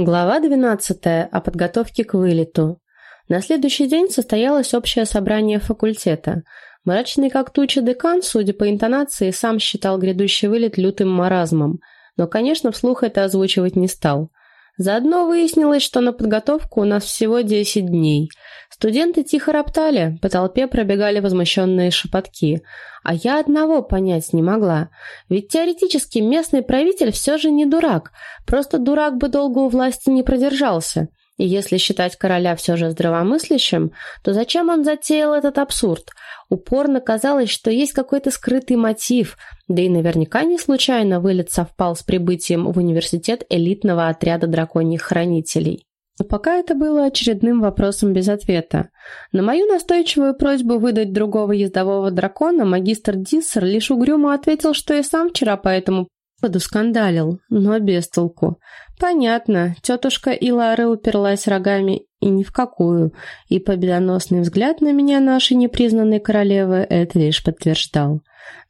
Глава 12 о подготовке к вылету. На следующий день состоялось общее собрание факультета. Мрачный как туча декан, судя по интонации, сам считал грядущий вылет лютым маразмом, но, конечно, вслух это озвучивать не стал. Заодно выяснилось, что на подготовку у нас всего 10 дней. Студенты тихо роптали, по толпе пробегали возмущенные шепотки. А я одного понять не могла. Ведь теоретически местный правитель все же не дурак. Просто дурак бы долго у власти не продержался. И если считать короля все же здравомыслящим, то зачем он затеял этот абсурд? Упорно казалось, что есть какой-то скрытый мотив, да и наверняка не случайно вылет совпал с прибытием в университет элитного отряда драконьих хранителей. Но пока это было очередным вопросом без ответа. На мою настойчивую просьбу выдать другого ездового дракона магистр Диссер лишь угрюмо ответил, что и сам вчера по этому поводу скандалил, но без толку. Понятно, тетушка Илара уперлась рогами и ни в какую, и победоносный взгляд на меня нашей непризнанной королевы это лишь подтверждал.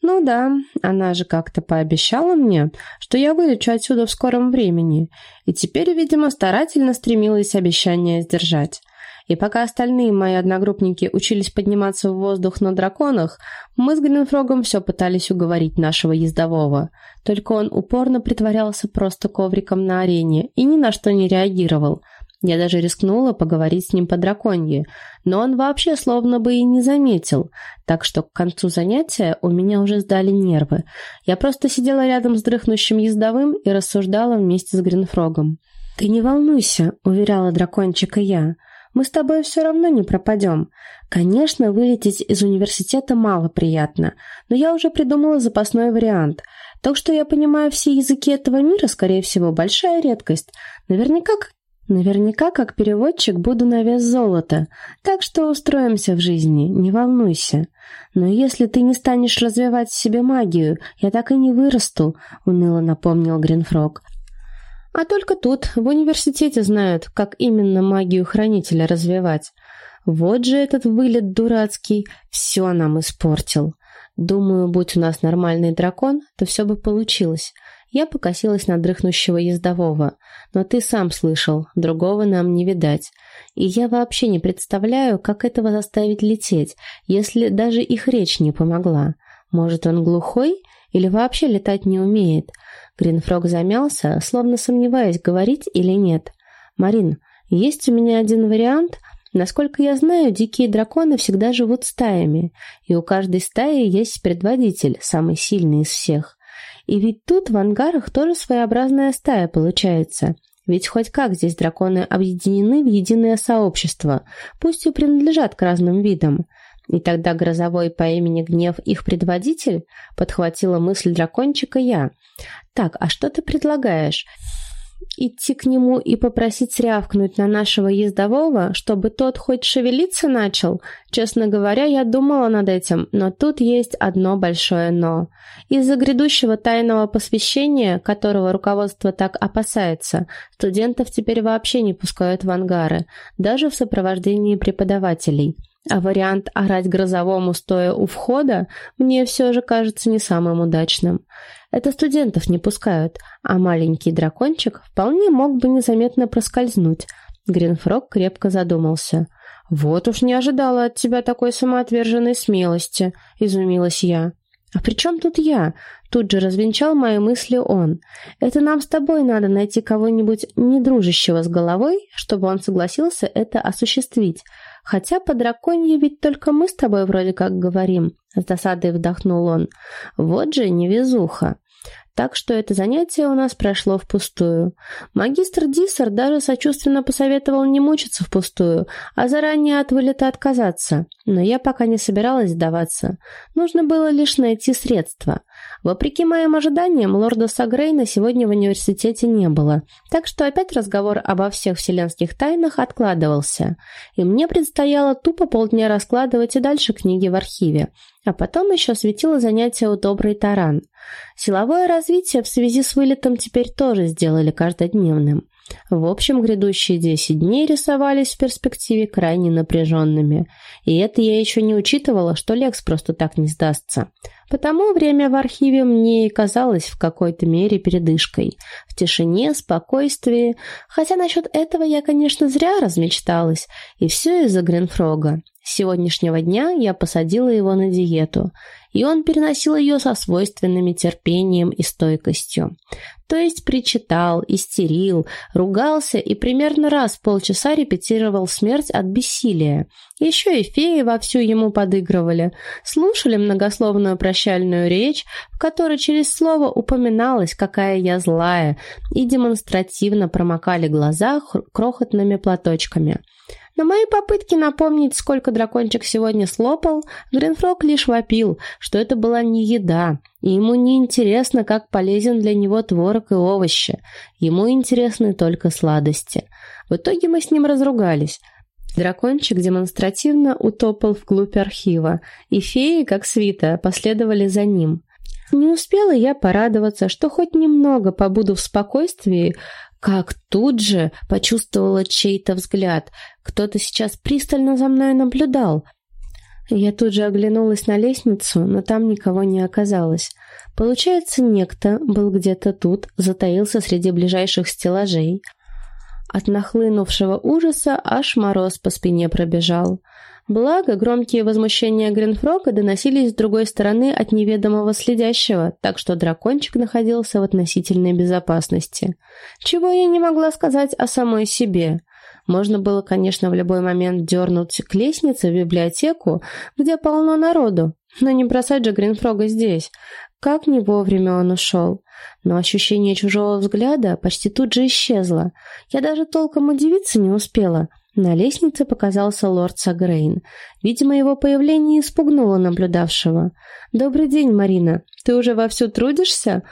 Ну да, она же как-то пообещала мне, что я вылечу отсюда в скором времени, и теперь, видимо, старательно стремилась обещание сдержать. И пока остальные мои одногруппники учились подниматься в воздух на драконах, мы с Гринфрогом все пытались уговорить нашего ездового. Только он упорно притворялся просто ковриком на арене и ни на что не реагировал. Я даже рискнула поговорить с ним по драконье, но он вообще словно бы и не заметил, так что к концу занятия у меня уже сдали нервы. Я просто сидела рядом с дрыхнущим ездовым и рассуждала вместе с Гринфрогом. «Ты не волнуйся», — уверяла дракончика я, — мы с тобой все равно не пропадем. Конечно, вылететь из университета мало приятно, но я уже придумала запасной вариант. Так что я понимаю все языки этого мира, скорее всего, большая редкость. Наверняка, наверняка как переводчик буду на вес золота. Так что устроимся в жизни, не волнуйся. Но если ты не станешь развивать в себе магию, я так и не вырасту, уныло напомнил Гринфрог. А только тут, в университете знают, как именно магию хранителя развивать. Вот же этот вылет дурацкий, все нам испортил. Думаю, будь у нас нормальный дракон, то все бы получилось. Я покосилась на дрыхнущего ездового. Но ты сам слышал, другого нам не видать. И я вообще не представляю, как этого заставить лететь, если даже их речь не помогла. Может, он глухой или вообще летать не умеет? Гринфрог замялся, словно сомневаясь, говорить или нет. «Марин, есть у меня один вариант. Насколько я знаю, дикие драконы всегда живут стаями, и у каждой стаи есть предводитель, самый сильный из всех. И ведь тут в ангарах тоже своеобразная стая получается. Ведь хоть как здесь драконы объединены в единое сообщество, пусть и принадлежат к разным видам. И тогда грозовой по имени Гнев их предводитель подхватила мысль дракончика я. «Так, а что ты предлагаешь?» идти к нему и попросить рявкнуть на нашего ездового, чтобы тот хоть шевелиться начал? Честно говоря, я думала над этим, но тут есть одно большое «но». Из-за грядущего тайного посвящения, которого руководство так опасается, студентов теперь вообще не пускают в ангары, даже в сопровождении преподавателей. А вариант орать грозовому стоя у входа мне все же кажется не самым удачным. Это студентов не пускают, а маленький дракончик вполне мог бы незаметно проскользнуть. Гринфрог крепко задумался. «Вот уж не ожидала от тебя такой самоотверженной смелости», — изумилась я. «А при чем тут я?» Тут же развенчал мои мысли он. «Это нам с тобой надо найти кого-нибудь недружащего с головой, чтобы он согласился это осуществить. Хотя по драконье ведь только мы с тобой вроде как говорим», — с досадой вдохнул он. «Вот же невезуха». Так что это занятие у нас прошло впустую. Магистр Диссер даже сочувственно посоветовал не мучиться впустую, а заранее от вылета отказаться. Но я пока не собиралась сдаваться. Нужно было лишь найти средства. Вопреки моим ожиданиям, лорда Сагрейна сегодня в университете не было, так что опять разговор обо всех вселенских тайнах откладывался, и мне предстояло тупо полдня раскладывать и дальше книги в архиве, а потом еще светило занятие у добрый таран. Силовое развитие в связи с вылетом теперь тоже сделали каждодневным. В общем, грядущие 10 дней рисовались в перспективе крайне напряженными. И это я еще не учитывала, что Лекс просто так не сдастся. Потому время в архиве мне и казалось в какой-то мере передышкой. В тишине, спокойствии. Хотя насчет этого я, конечно, зря размечталась. И все из-за Гринфрога. С сегодняшнего дня я посадила его на диету, и он переносил ее со свойственными терпением и стойкостью. То есть причитал, истерил, ругался и примерно раз в полчаса репетировал смерть от бессилия. Еще и феи вовсю ему подыгрывали, слушали многословную прощальную речь, в которой через слово упоминалось, какая я злая, и демонстративно промокали глаза крохотными платочками. На мои попытки напомнить, сколько дракончик сегодня слопал, Гринфрог лишь вопил, что это была не еда, и ему не интересно, как полезен для него творог и овощи. Ему интересны только сладости. В итоге мы с ним разругались. Дракончик демонстративно утопал вглубь архива, и феи, как свита, последовали за ним. Не успела я порадоваться, что хоть немного побуду в спокойствии, как тут же почувствовала чей-то взгляд. Кто-то сейчас пристально за мной наблюдал. Я тут же оглянулась на лестницу, но там никого не оказалось. Получается, некто был где-то тут, затаился среди ближайших стеллажей. От нахлынувшего ужаса аж мороз по спине пробежал. Благо, громкие возмущения Гринфрока доносились с другой стороны от неведомого следящего, так что дракончик находился в относительной безопасности. Чего я не могла сказать о самой себе. Можно было, конечно, в любой момент дернуть к лестнице в библиотеку, где полно народу, но не бросать же Гринфрога здесь. Как не вовремя он ушел. Но ощущение чужого взгляда почти тут же исчезло. Я даже толком удивиться не успела. На лестнице показался лорд Сагрейн. Видимо, его появление испугнуло наблюдавшего. «Добрый день, Марина. Ты уже вовсю трудишься?»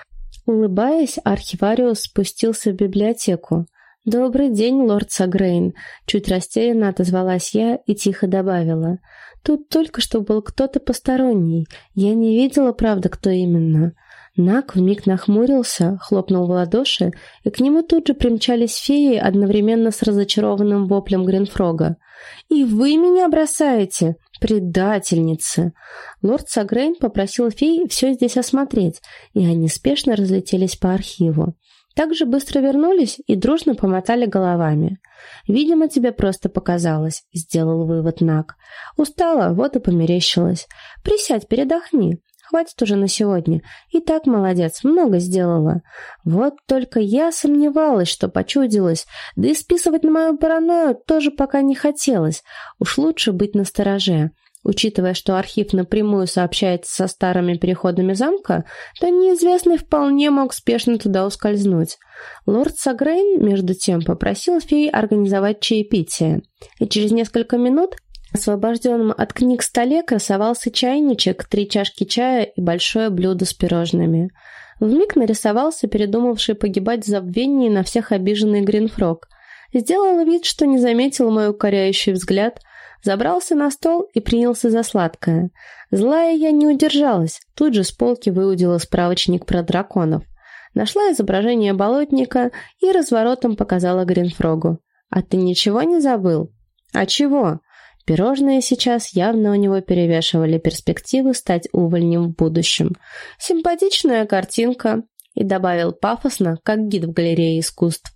Улыбаясь, архивариус спустился в библиотеку. «Добрый день, лорд Сагрейн», — чуть растерянно отозвалась я и тихо добавила. «Тут только что был кто-то посторонний. Я не видела, правда, кто именно». Нак вмиг нахмурился, хлопнул в ладоши, и к нему тут же примчались феи одновременно с разочарованным воплем Гринфрога. «И вы меня бросаете? Предательницы!» Лорд Сагрейн попросил феи все здесь осмотреть, и они спешно разлетелись по архиву. Также быстро вернулись и дружно помотали головами. «Видимо, тебе просто показалось», — сделал вывод Нак. «Устала, вот и померещилась. Присядь, передохни. Хватит уже на сегодня. И так молодец, много сделала. Вот только я сомневалась, что почудилась, да и списывать на мою паранойю тоже пока не хотелось. Уж лучше быть настороже. Учитывая, что архив напрямую сообщается со старыми переходами замка, то неизвестный вполне мог спешно туда ускользнуть. Лорд Сагрейн, между тем, попросил фей организовать чаепитие, и через несколько минут освобожденном от книг столе красовался чайничек, три чашки чая и большое блюдо с пирожными. Вмиг нарисовался передумавший погибать в забвении на всех обиженный Гринфрог. Сделал вид, что не заметил мой укоряющий взгляд, забрался на стол и принялся за сладкое. Злая я не удержалась, тут же с полки выудила справочник про драконов. Нашла изображение болотника и разворотом показала Гринфрогу. «А ты ничего не забыл?» «А чего?» Пирожные сейчас явно у него перевешивали перспективы стать увольнем в будущем. Симпатичная картинка, и добавил пафосно, как гид в галерее искусств.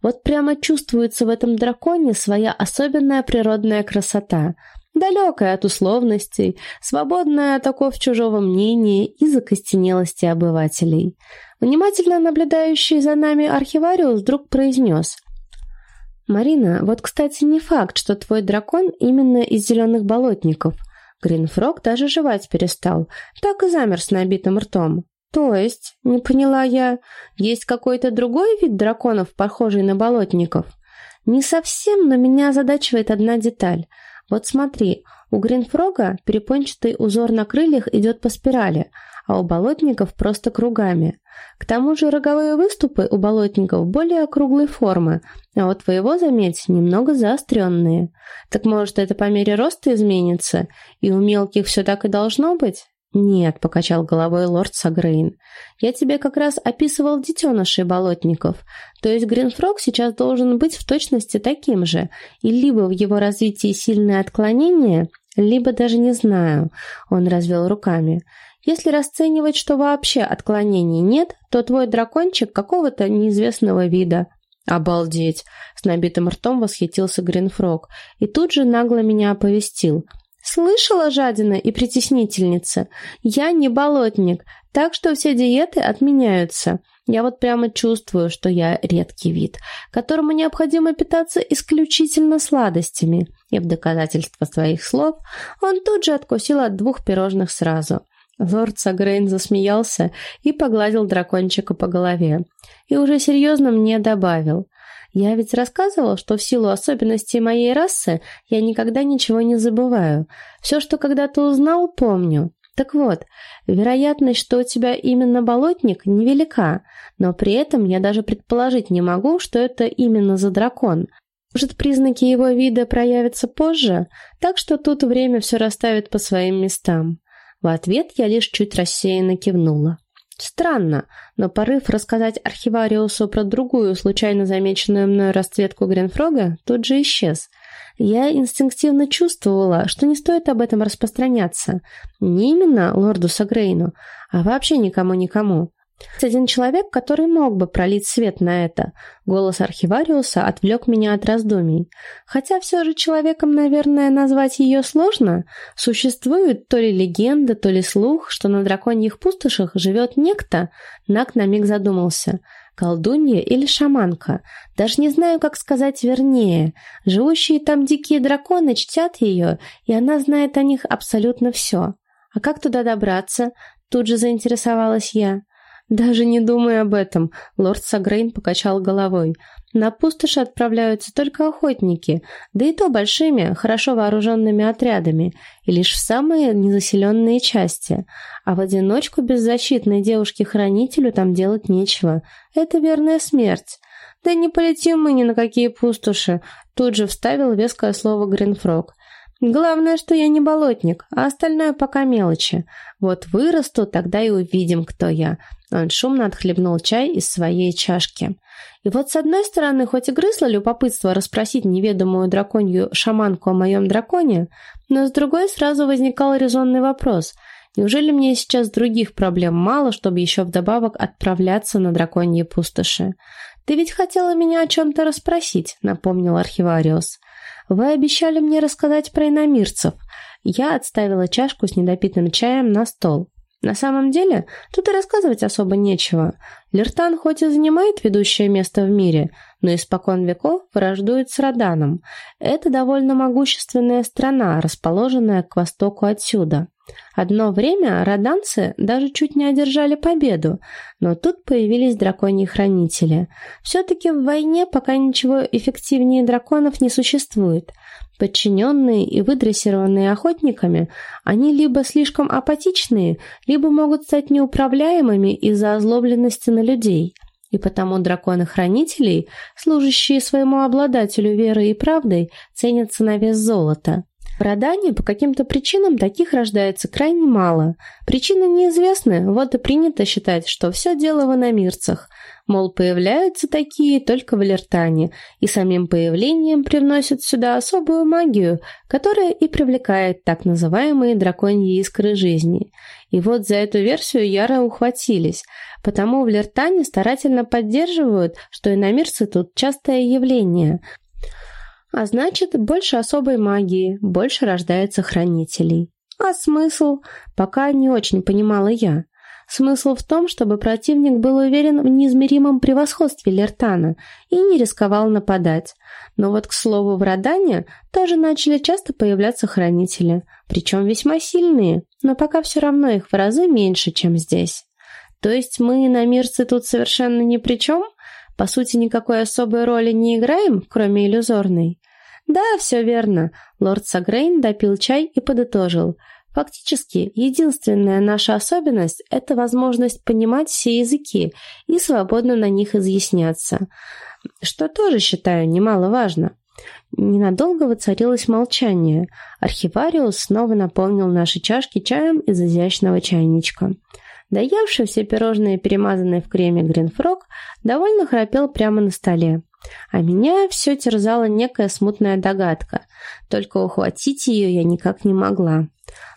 Вот прямо чувствуется в этом драконе своя особенная природная красота, далекая от условностей, свободная от оков чужого мнения и закостенелости обывателей. Внимательно наблюдающий за нами архивариус вдруг произнес – «Марина, вот, кстати, не факт, что твой дракон именно из зеленых болотников. Гринфрог даже жевать перестал, так и замер с набитым ртом. То есть, не поняла я, есть какой-то другой вид драконов, похожий на болотников? Не совсем, но меня озадачивает одна деталь. Вот смотри, у Гринфрога перепончатый узор на крыльях идет по спирали, а у болотников просто кругами. К тому же роговые выступы у болотников более округлой формы, а у твоего, заметь, немного заостренные. Так может, это по мере роста изменится, и у мелких все так и должно быть? «Нет», — покачал головой лорд Сагрейн. «Я тебе как раз описывал детенышей болотников. То есть Гринфрог сейчас должен быть в точности таким же, и либо в его развитии сильное отклонение, либо даже не знаю». Он развел руками. Если расценивать, что вообще отклонений нет, то твой дракончик какого-то неизвестного вида. Обалдеть! С набитым ртом восхитился Гринфрог и тут же нагло меня оповестил. Слышала, жадина и притеснительница? Я не болотник, так что все диеты отменяются. Я вот прямо чувствую, что я редкий вид, которому необходимо питаться исключительно сладостями. И в доказательство своих слов он тут же откусил от двух пирожных сразу. Лорд Сагрейн засмеялся и погладил дракончика по голове. И уже серьезно мне добавил. «Я ведь рассказывал, что в силу особенностей моей расы я никогда ничего не забываю. Все, что когда-то узнал, помню. Так вот, вероятность, что у тебя именно болотник, невелика, но при этом я даже предположить не могу, что это именно за дракон. Может, признаки его вида проявятся позже, так что тут время все расставит по своим местам. В ответ я лишь чуть рассеянно кивнула. Странно, но порыв рассказать архивариусу про другую, случайно замеченную мной расцветку Гринфрога, тут же исчез. Я инстинктивно чувствовала, что не стоит об этом распространяться. Не именно лорду Сагрейну, а вообще никому-никому. Один человек, который мог бы пролить свет на это. Голос архивариуса отвлек меня от раздумий. Хотя все же человеком, наверное, назвать ее сложно. Существует то ли легенда, то ли слух, что на драконьих пустошах живет некто. Нак на миг задумался. Колдунья или шаманка? Даже не знаю, как сказать вернее. Живущие там дикие драконы чтят ее, и она знает о них абсолютно все. А как туда добраться? Тут же заинтересовалась я. «Даже не думай об этом», — лорд Сагрейн покачал головой. «На пустоши отправляются только охотники, да и то большими, хорошо вооруженными отрядами, и лишь в самые незаселенные части. А в одиночку беззащитной девушке-хранителю там делать нечего. Это верная смерть». «Да не полетим мы ни на какие пустоши», — тут же вставил веское слово Гринфрог. Главное, что я не болотник, а остальное пока мелочи. Вот вырасту, тогда и увидим, кто я. Он шумно отхлебнул чай из своей чашки. И вот с одной стороны, хоть и грызло любопытство расспросить неведомую драконью шаманку о моем драконе, но с другой сразу возникал резонный вопрос. Неужели мне сейчас других проблем мало, чтобы еще вдобавок отправляться на драконьи пустоши? «Ты ведь хотела меня о чем-то расспросить», — напомнил архивариус. «Вы обещали мне рассказать про иномирцев». Я отставила чашку с недопитым чаем на стол. На самом деле, тут и рассказывать особо нечего. Лертан хоть и занимает ведущее место в мире, но испокон веков враждует с Роданом. Это довольно могущественная страна, расположенная к востоку отсюда. Одно время роданцы даже чуть не одержали победу, но тут появились драконьи хранители. Все-таки в войне пока ничего эффективнее драконов не существует. Подчиненные и выдрессированные охотниками, они либо слишком апатичные, либо могут стать неуправляемыми из-за озлобленности на людей. И потому драконы-хранителей, служащие своему обладателю верой и правдой, ценятся на вес золота. В Родане по каким-то причинам таких рождается крайне мало. Причины неизвестны, вот и принято считать, что все дело в иномирцах. Мол, появляются такие только в Лертане, и самим появлением привносят сюда особую магию, которая и привлекает так называемые драконьи искры жизни. И вот за эту версию яро ухватились, потому в Лертане старательно поддерживают, что иномирцы тут частое явление – а значит, больше особой магии, больше рождается хранителей. А смысл? Пока не очень понимала я. Смысл в том, чтобы противник был уверен в неизмеримом превосходстве Лертана и не рисковал нападать. Но вот, к слову, в Родане тоже начали часто появляться хранители, причем весьма сильные, но пока все равно их в разы меньше, чем здесь. То есть мы, иномирцы, тут совершенно ни при чем? По сути, никакой особой роли не играем, кроме иллюзорной? Да, все верно. Лорд Сагрейн допил чай и подытожил. Фактически, единственная наша особенность – это возможность понимать все языки и свободно на них изъясняться. Что тоже считаю немаловажно. Ненадолго воцарилось молчание. Архивариус снова наполнил наши чашки чаем из изящного чайничка. Доевший все пирожные, перемазанные в креме Гринфрог, довольно храпел прямо на столе. А меня все терзала некая смутная догадка. Только ухватить ее я никак не могла.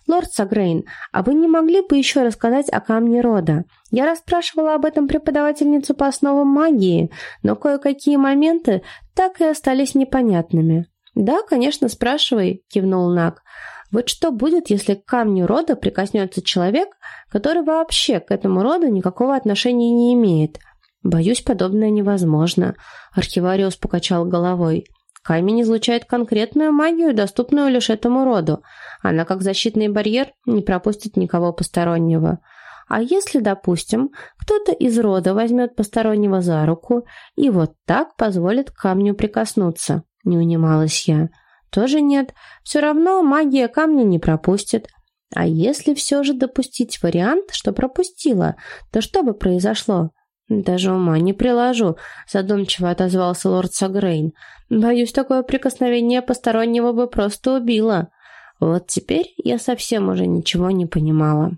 «Лорд Сагрейн, а вы не могли бы еще рассказать о камне рода? Я расспрашивала об этом преподавательницу по основам магии, но кое-какие моменты так и остались непонятными». «Да, конечно, спрашивай», — кивнул Нак. «Вот что будет, если к камню рода прикоснется человек, который вообще к этому роду никакого отношения не имеет?» «Боюсь, подобное невозможно», — архивариус покачал головой. Камень излучает конкретную магию, доступную лишь этому роду. Она, как защитный барьер, не пропустит никого постороннего. А если, допустим, кто-то из рода возьмет постороннего за руку и вот так позволит камню прикоснуться? Не унималась я. Тоже нет. Все равно магия камня не пропустит. А если все же допустить вариант, что пропустила, то что бы произошло? «Даже ума не приложу», — задумчиво отозвался лорд Сагрейн. «Боюсь, такое прикосновение постороннего бы просто убило». Вот теперь я совсем уже ничего не понимала.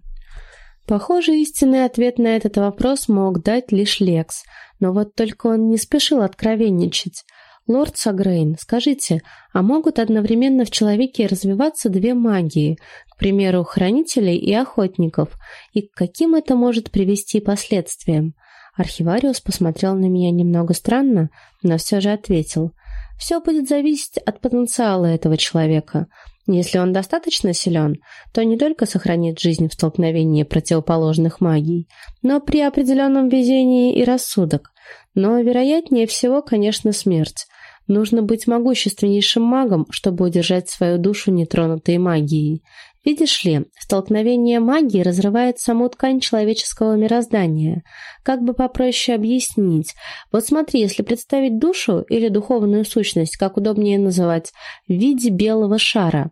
Похоже, истинный ответ на этот вопрос мог дать лишь Лекс, но вот только он не спешил откровенничать. «Лорд Сагрейн, скажите, а могут одновременно в человеке развиваться две магии, к примеру, хранителей и охотников, и к каким это может привести последствиям?» Архивариус посмотрел на меня немного странно, но все же ответил. «Все будет зависеть от потенциала этого человека. Если он достаточно силен, то не только сохранит жизнь в столкновении противоположных магий, но при определенном везении и рассудок. Но вероятнее всего, конечно, смерть. Нужно быть могущественнейшим магом, чтобы удержать свою душу нетронутой магией. Видишь ли, столкновение магии разрывает саму ткань человеческого мироздания. Как бы попроще объяснить? Вот смотри, если представить душу или духовную сущность, как удобнее называть, в виде белого шара,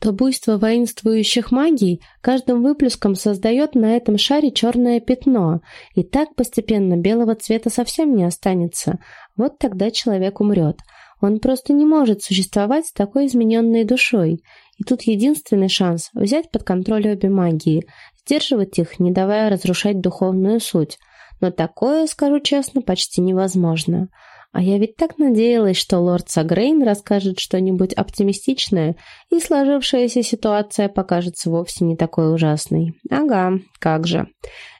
то буйство воинствующих магий каждым выплеском создает на этом шаре черное пятно, и так постепенно белого цвета совсем не останется. Вот тогда человек умрет. Он просто не может существовать с такой измененной душой. И тут единственный шанс – взять под контроль обе магии, сдерживать их, не давая разрушать духовную суть. Но такое, скажу честно, почти невозможно. А я ведь так надеялась, что лорд Сагрейн расскажет что-нибудь оптимистичное, и сложившаяся ситуация покажется вовсе не такой ужасной. Ага, как же.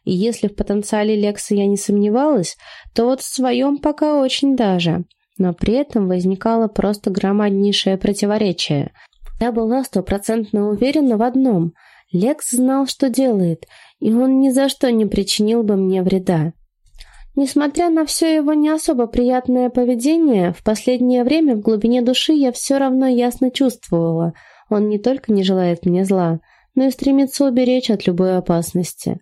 И если в потенциале Лекса я не сомневалась, то вот в своем пока очень даже. Но при этом возникало просто громаднейшее противоречие. Я была стопроцентно уверена в одном. Лекс знал, что делает, и он ни за что не причинил бы мне вреда. Несмотря на все его не особо приятное поведение, в последнее время в глубине души я все равно ясно чувствовала, он не только не желает мне зла, но и стремится уберечь от любой опасности.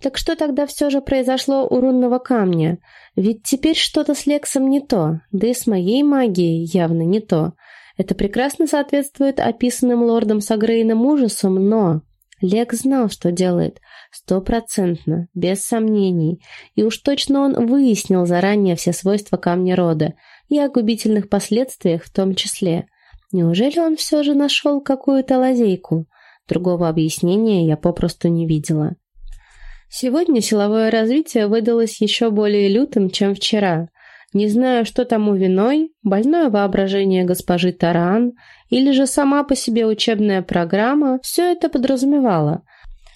Так что тогда все же произошло у рунного камня? Ведь теперь что-то с Лексом не то, да и с моей магией явно не то. Это прекрасно соответствует описанным лордом Сагрейном ужасам, но... Лекс знал, что делает. Стопроцентно, без сомнений. И уж точно он выяснил заранее все свойства камня рода, и о губительных последствиях в том числе. Неужели он все же нашел какую-то лазейку? Другого объяснения я попросту не видела. Сегодня силовое развитие выдалось еще более лютым, чем вчера. Не знаю, что тому виной, больное воображение госпожи Таран или же сама по себе учебная программа, все это подразумевало.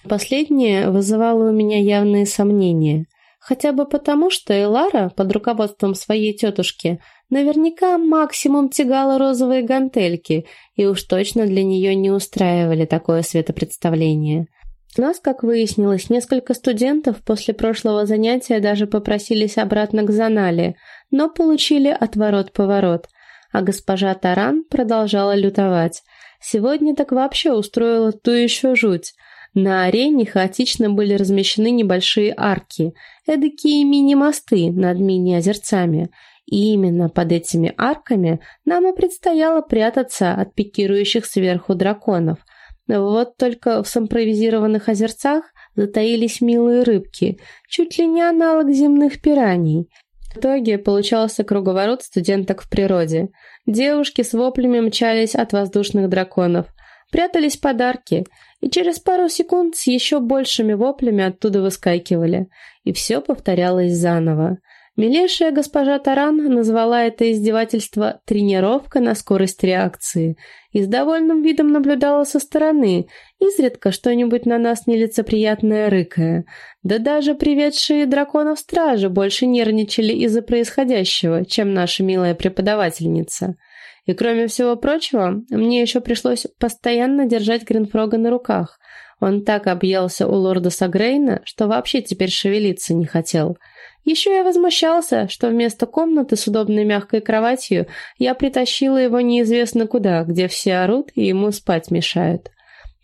Последнее вызывало у меня явные сомнения. Хотя бы потому, что Элара, под руководством своей тетушки, наверняка максимум тягала розовые гантельки, и уж точно для нее не устраивали такое светопредставление. Нас, как выяснилось, несколько студентов после прошлого занятия даже попросились обратно к Занале, но получили отворот-поворот. А госпожа Таран продолжала лютовать. Сегодня так вообще устроила ту еще жуть. На арене хаотично были размещены небольшие арки, эдакие мини-мосты над мини-озерцами. И именно под этими арками нам и предстояло прятаться от пикирующих сверху драконов. Вот только в симпровизированных озерцах затаились милые рыбки, чуть ли не аналог земных пираний. В итоге получался круговорот студенток в природе. Девушки с воплями мчались от воздушных драконов. прятались подарки, и через пару секунд с еще большими воплями оттуда выскакивали. И все повторялось заново. Милейшая госпожа Таран назвала это издевательство «тренировка на скорость реакции» и с довольным видом наблюдала со стороны, изредка что-нибудь на нас нелицеприятное рыкая. Да даже приведшие драконов стражи больше нервничали из-за происходящего, чем наша милая преподавательница. И кроме всего прочего, мне еще пришлось постоянно держать Гринфрога на руках. Он так объелся у лорда Сагрейна, что вообще теперь шевелиться не хотел – еще я возмущался, что вместо комнаты с удобной мягкой кроватью я притащила его неизвестно куда, где все орут и ему спать мешают.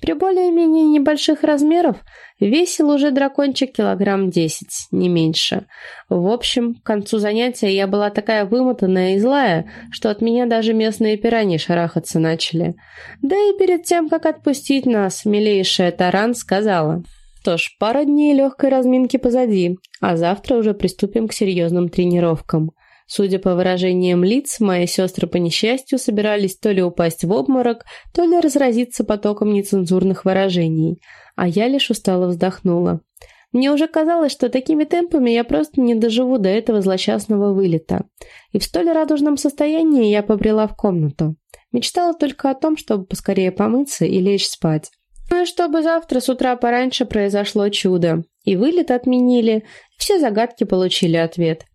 При более-менее небольших размерах весил уже дракончик килограмм десять, не меньше. В общем, к концу занятия я была такая вымотанная и злая, что от меня даже местные пираньи шарахаться начали. Да и перед тем, как отпустить нас, милейшая Таран сказала... Что ж, пара дней легкой разминки позади, а завтра уже приступим к серьезным тренировкам. Судя по выражениям лиц, мои сестры по несчастью собирались то ли упасть в обморок, то ли разразиться потоком нецензурных выражений, а я лишь устало вздохнула. Мне уже казалось, что такими темпами я просто не доживу до этого злосчастного вылета. И в столь радужном состоянии я побрела в комнату. Мечтала только о том, чтобы поскорее помыться и лечь спать. Ну и чтобы завтра с утра пораньше произошло чудо. И вылет отменили, все загадки получили ответ.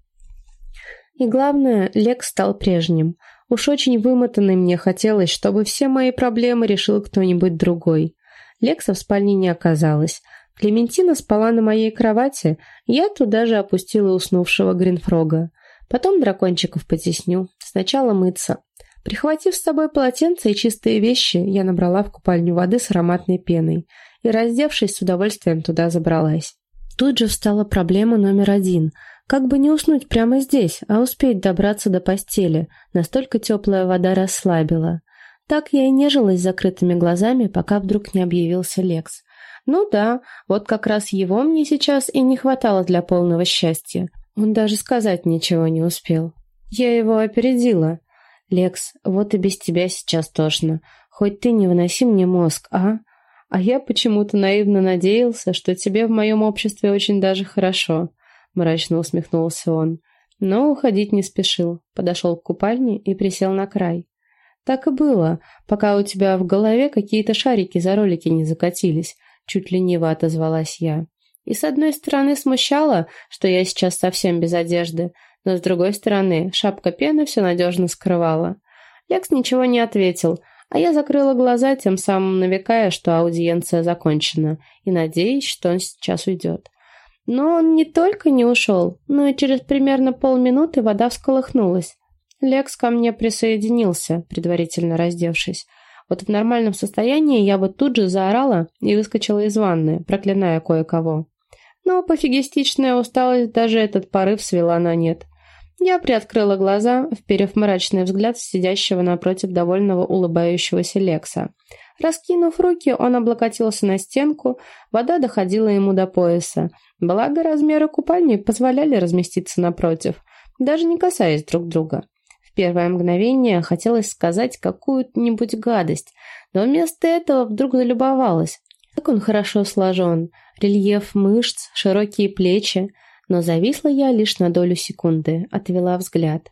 И главное, Лекс стал прежним. Уж очень вымотанной мне хотелось, чтобы все мои проблемы решил кто-нибудь другой. Лекса в спальне не оказалось. Клементина спала на моей кровати, я туда же опустила уснувшего Гринфрога. Потом дракончиков потесню. Сначала мыться. Прихватив с собой полотенце и чистые вещи, я набрала в купальню воды с ароматной пеной и, раздевшись, с удовольствием туда забралась. Тут же встала проблема номер один. Как бы не уснуть прямо здесь, а успеть добраться до постели. Настолько теплая вода расслабила. Так я и нежилась с закрытыми глазами, пока вдруг не объявился Лекс. Ну да, вот как раз его мне сейчас и не хватало для полного счастья. Он даже сказать ничего не успел. Я его опередила. «Лекс, вот и без тебя сейчас тошно. Хоть ты не выноси мне мозг, а? А я почему-то наивно надеялся, что тебе в моем обществе очень даже хорошо», — мрачно усмехнулся он. Но уходить не спешил, подошел к купальне и присел на край. «Так и было, пока у тебя в голове какие-то шарики за ролики не закатились», — чуть лениво отозвалась я. И с одной стороны смущало, что я сейчас совсем без одежды, но с другой стороны, шапка пены все надежно скрывала. Лекс ничего не ответил, а я закрыла глаза, тем самым навекая, что аудиенция закончена, и надеясь, что он сейчас уйдет. Но он не только не ушел, но и через примерно полминуты вода всколыхнулась. Лекс ко мне присоединился, предварительно раздевшись. Вот в нормальном состоянии я бы тут же заорала и выскочила из ванны, проклиная кое-кого. Но пофигистичная усталость даже этот порыв свела на нет. Я приоткрыла глаза, вперев мрачный взгляд сидящего напротив довольного улыбающегося Лекса. Раскинув руки, он облокотился на стенку, вода доходила ему до пояса. Благо, размеры купальни позволяли разместиться напротив, даже не касаясь друг друга. В первое мгновение хотелось сказать какую-нибудь гадость, но вместо этого вдруг залюбовалась. Как он хорошо сложен, рельеф мышц, широкие плечи, но зависла я лишь на долю секунды, отвела взгляд.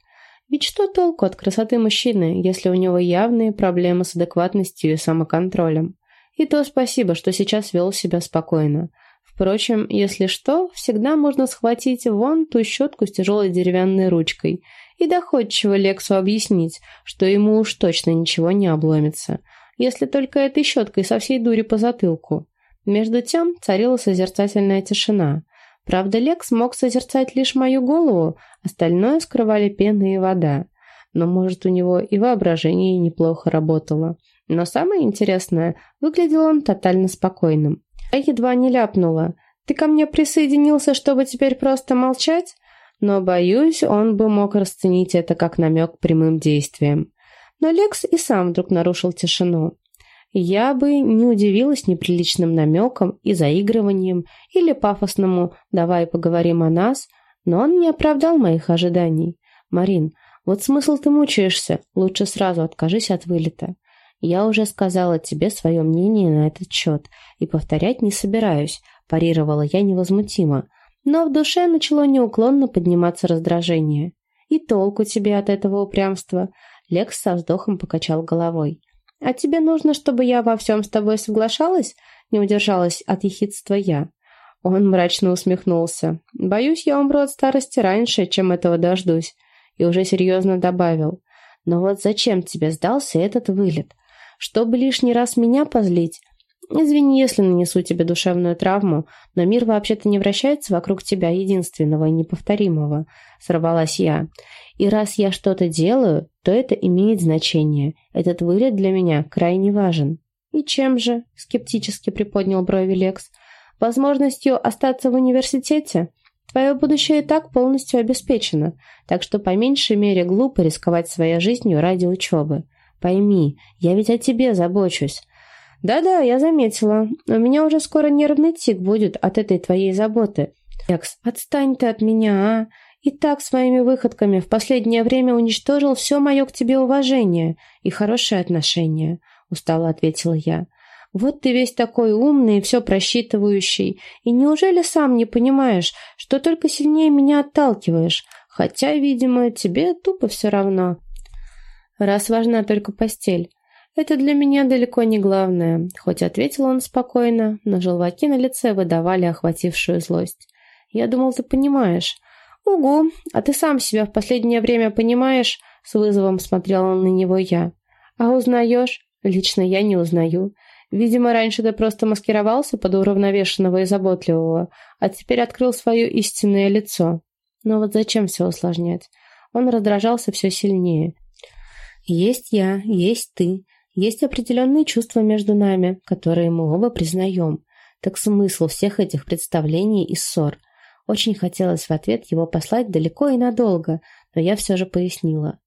Ведь что толку от красоты мужчины, если у него явные проблемы с адекватностью и самоконтролем? И то спасибо, что сейчас вел себя спокойно. Впрочем, если что, всегда можно схватить вон ту щетку с тяжелой деревянной ручкой и доходчиво Лексу объяснить, что ему уж точно ничего не обломится, если только этой щеткой со всей дури по затылку. Между тем царила созерцательная тишина. Правда, Лекс мог созерцать лишь мою голову, остальное скрывали пена и вода. Но, может, у него и воображение неплохо работало. Но самое интересное, выглядел он тотально спокойным. Я едва не ляпнула. «Ты ко мне присоединился, чтобы теперь просто молчать?» Но, боюсь, он бы мог расценить это как намек прямым действием. Но Лекс и сам вдруг нарушил тишину. Я бы не удивилась неприличным намекам и заигрыванием или пафосному «давай поговорим о нас», но он не оправдал моих ожиданий. «Марин, вот смысл ты мучаешься, лучше сразу откажись от вылета». «Я уже сказала тебе свое мнение на этот счет и повторять не собираюсь», парировала я невозмутимо. Но в душе начало неуклонно подниматься раздражение. «И толку тебе от этого упрямства?» Лекс со вздохом покачал головой. «А тебе нужно, чтобы я во всем с тобой соглашалась?» Не удержалась от ехидства я. Он мрачно усмехнулся. «Боюсь, я умру от старости раньше, чем этого дождусь». И уже серьезно добавил. «Но вот зачем тебе сдался этот вылет? Чтобы лишний раз меня позлить? Извини, если нанесу тебе душевную травму, но мир вообще-то не вращается вокруг тебя единственного и неповторимого», — сорвалась я. «И раз я что-то делаю, то это имеет значение. Этот вылет для меня крайне важен». «И чем же?» — скептически приподнял брови Лекс возможностью остаться в университете. Твое будущее и так полностью обеспечено, так что по меньшей мере глупо рисковать своей жизнью ради учебы. Пойми, я ведь о тебе забочусь. Да-да, я заметила. У меня уже скоро нервный тик будет от этой твоей заботы. Экс, отстань ты от меня, а? И так своими выходками в последнее время уничтожил все мое к тебе уважение и хорошее отношение, устало ответила я. Вот ты весь такой умный и все просчитывающий. И неужели сам не понимаешь, что только сильнее меня отталкиваешь? Хотя, видимо, тебе тупо все равно. Раз важна только постель. Это для меня далеко не главное. Хоть ответил он спокойно, но желваки на лице выдавали охватившую злость. Я думал, ты понимаешь. Угу, а ты сам себя в последнее время понимаешь? С вызовом смотрела на него я. А узнаешь? Лично я не узнаю. Видимо, раньше ты просто маскировался под уравновешенного и заботливого, а теперь открыл свое истинное лицо. Но вот зачем все усложнять? Он раздражался все сильнее. Есть я, есть ты, есть определенные чувства между нами, которые мы оба признаем. Так смысл всех этих представлений и ссор. Очень хотелось в ответ его послать далеко и надолго, но я все же пояснила.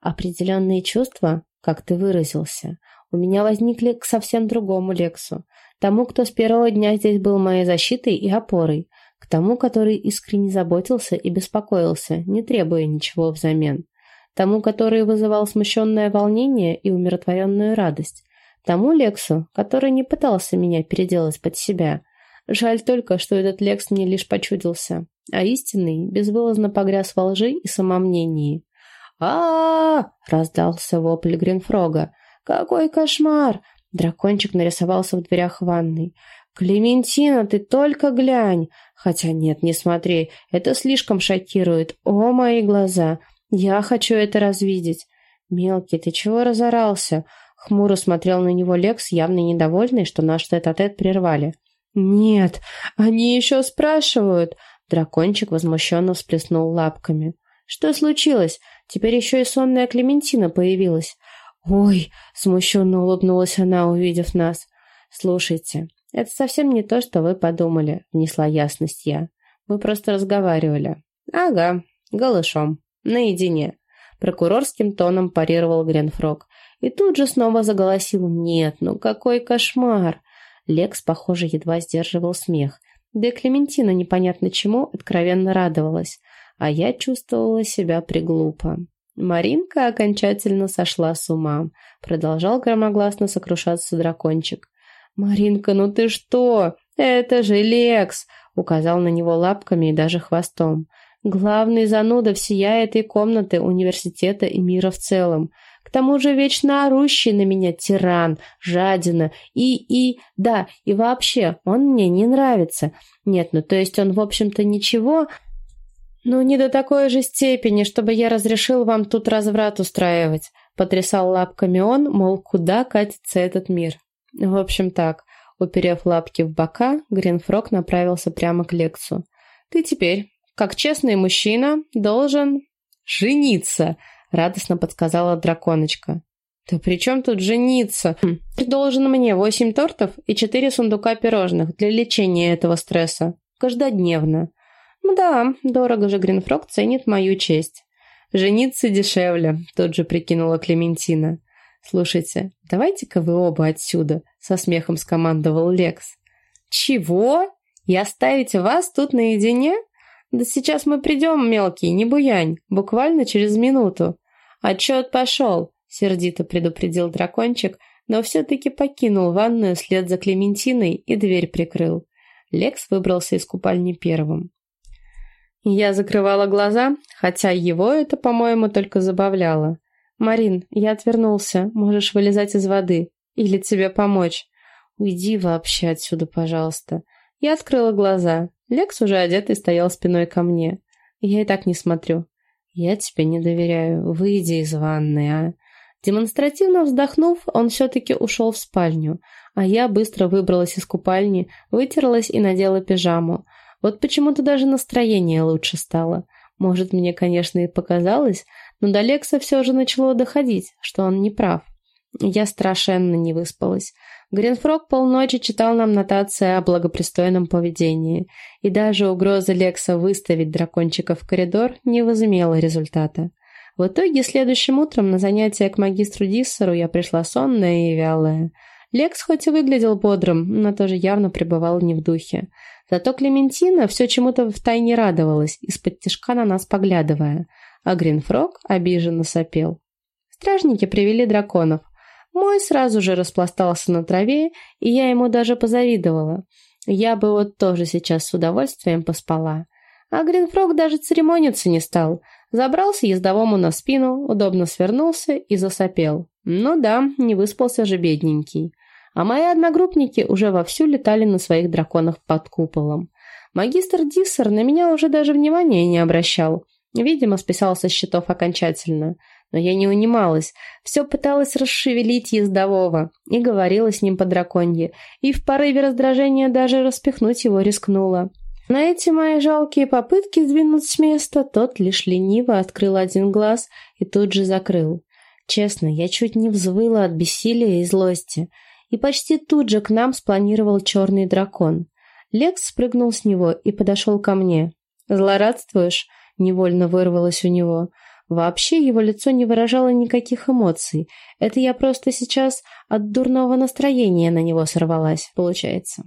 Определенные чувства, как ты выразился, у меня возникли к совсем другому Лексу, тому, кто с первого дня здесь был моей защитой и опорой, к тому, который искренне заботился и беспокоился, не требуя ничего взамен, тому, который вызывал смущенное волнение и умиротворенную радость, тому Лексу, который не пытался меня переделать под себя. Жаль только, что этот Лекс мне лишь почудился, а истинный безвылазно погряз во лжи и самомнении. а, -а, -а раздался вопль Гринфрога, «Какой кошмар!» Дракончик нарисовался в дверях ванной. «Клементина, ты только глянь!» «Хотя нет, не смотри, это слишком шокирует. О, мои глаза! Я хочу это развидеть!» «Мелкий, ты чего разорался?» Хмуро смотрел на него Лекс, явно недовольный, что наш тет-а-тет прервали. «Нет, они еще спрашивают!» Дракончик возмущенно всплеснул лапками. «Что случилось? Теперь еще и сонная Клементина появилась. «Ой!» — смущенно улыбнулась она, увидев нас. «Слушайте, это совсем не то, что вы подумали», — внесла ясность я. «Мы просто разговаривали». «Ага, голышом, наедине», — прокурорским тоном парировал Гренфрог. И тут же снова заголосил «Нет, ну какой кошмар!» Лекс, похоже, едва сдерживал смех. Да и Клементина непонятно чему откровенно радовалась, а я чувствовала себя приглупо. Маринка окончательно сошла с ума. Продолжал громогласно сокрушаться дракончик. «Маринка, ну ты что? Это же Лекс!» Указал на него лапками и даже хвостом. «Главный зануда всея этой комнаты, университета и мира в целом. К тому же вечно орущий на меня тиран, жадина и... и... да, и вообще, он мне не нравится. Нет, ну то есть он, в общем-то, ничего, «Ну, не до такой же степени, чтобы я разрешил вам тут разврат устраивать», потрясал лапками он, мол, куда катится этот мир. В общем так, уперев лапки в бока, Гринфрог направился прямо к Лексу. «Ты теперь, как честный мужчина, должен жениться», радостно подсказала драконочка. «Да при чем тут жениться? Хм, ты должен мне восемь тортов и четыре сундука пирожных для лечения этого стресса. Каждодневно. «Да, дорого же Гринфрог ценит мою честь». «Жениться дешевле», — тут же прикинула Клементина. «Слушайте, давайте-ка вы оба отсюда», — со смехом скомандовал Лекс. «Чего? И оставите вас тут наедине? Да сейчас мы придем, мелкий, не буянь, буквально через минуту». «Отчет пошел», — сердито предупредил дракончик, но все-таки покинул ванную вслед за Клементиной и дверь прикрыл. Лекс выбрался из купальни первым. Я закрывала глаза, хотя его это, по-моему, только забавляло. «Марин, я отвернулся, можешь вылезать из воды. Или тебе помочь?» «Уйди вообще отсюда, пожалуйста». Я открыла глаза. Лекс уже одетый стоял спиной ко мне. Я и так не смотрю. «Я тебе не доверяю. Выйди из ванны, а?» Демонстративно вздохнув, он все-таки ушел в спальню, а я быстро выбралась из купальни, вытерлась и надела пижаму. Вот почему-то даже настроение лучше стало. Может, мне, конечно, и показалось, но до Лекса все же начало доходить, что он не прав. Я страшенно не выспалась. Гринфрог полночи читал нам нотации о благопристойном поведении, и даже угроза Лекса выставить дракончика в коридор не возымела результата. В итоге следующим утром на занятие к магистру Диссеру я пришла сонная и вялая. Лекс хоть и выглядел бодрым, но тоже явно пребывал не в духе. Зато Клементина все чему-то втайне радовалась, из-под тишка на нас поглядывая, а Гринфрог обиженно сопел. Стражники привели драконов. Мой сразу же распластался на траве, и я ему даже позавидовала. Я бы вот тоже сейчас с удовольствием поспала. А Гринфрог даже церемониться не стал. Забрался ездовому на спину, удобно свернулся и засопел. Ну да, не выспался же бедненький. А мои одногруппники уже вовсю летали на своих драконах под куполом. Магистр Диссер на меня уже даже внимания не обращал. Видимо, списался с счетов окончательно. Но я не унималась, все пыталась расшевелить ездового и говорила с ним по драконье, и в порыве раздражения даже распихнуть его рискнула. На эти мои жалкие попытки сдвинуть с места тот лишь лениво открыл один глаз и тут же закрыл. Честно, я чуть не взвыла от бессилия и злости. И почти тут же к нам спланировал черный дракон. Лекс спрыгнул с него и подошел ко мне. «Злорадствуешь?» — невольно вырвалось у него. Вообще его лицо не выражало никаких эмоций. Это я просто сейчас от дурного настроения на него сорвалась, получается.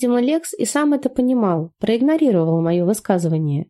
Дима Лекс и сам это понимал, проигнорировал мое высказывание.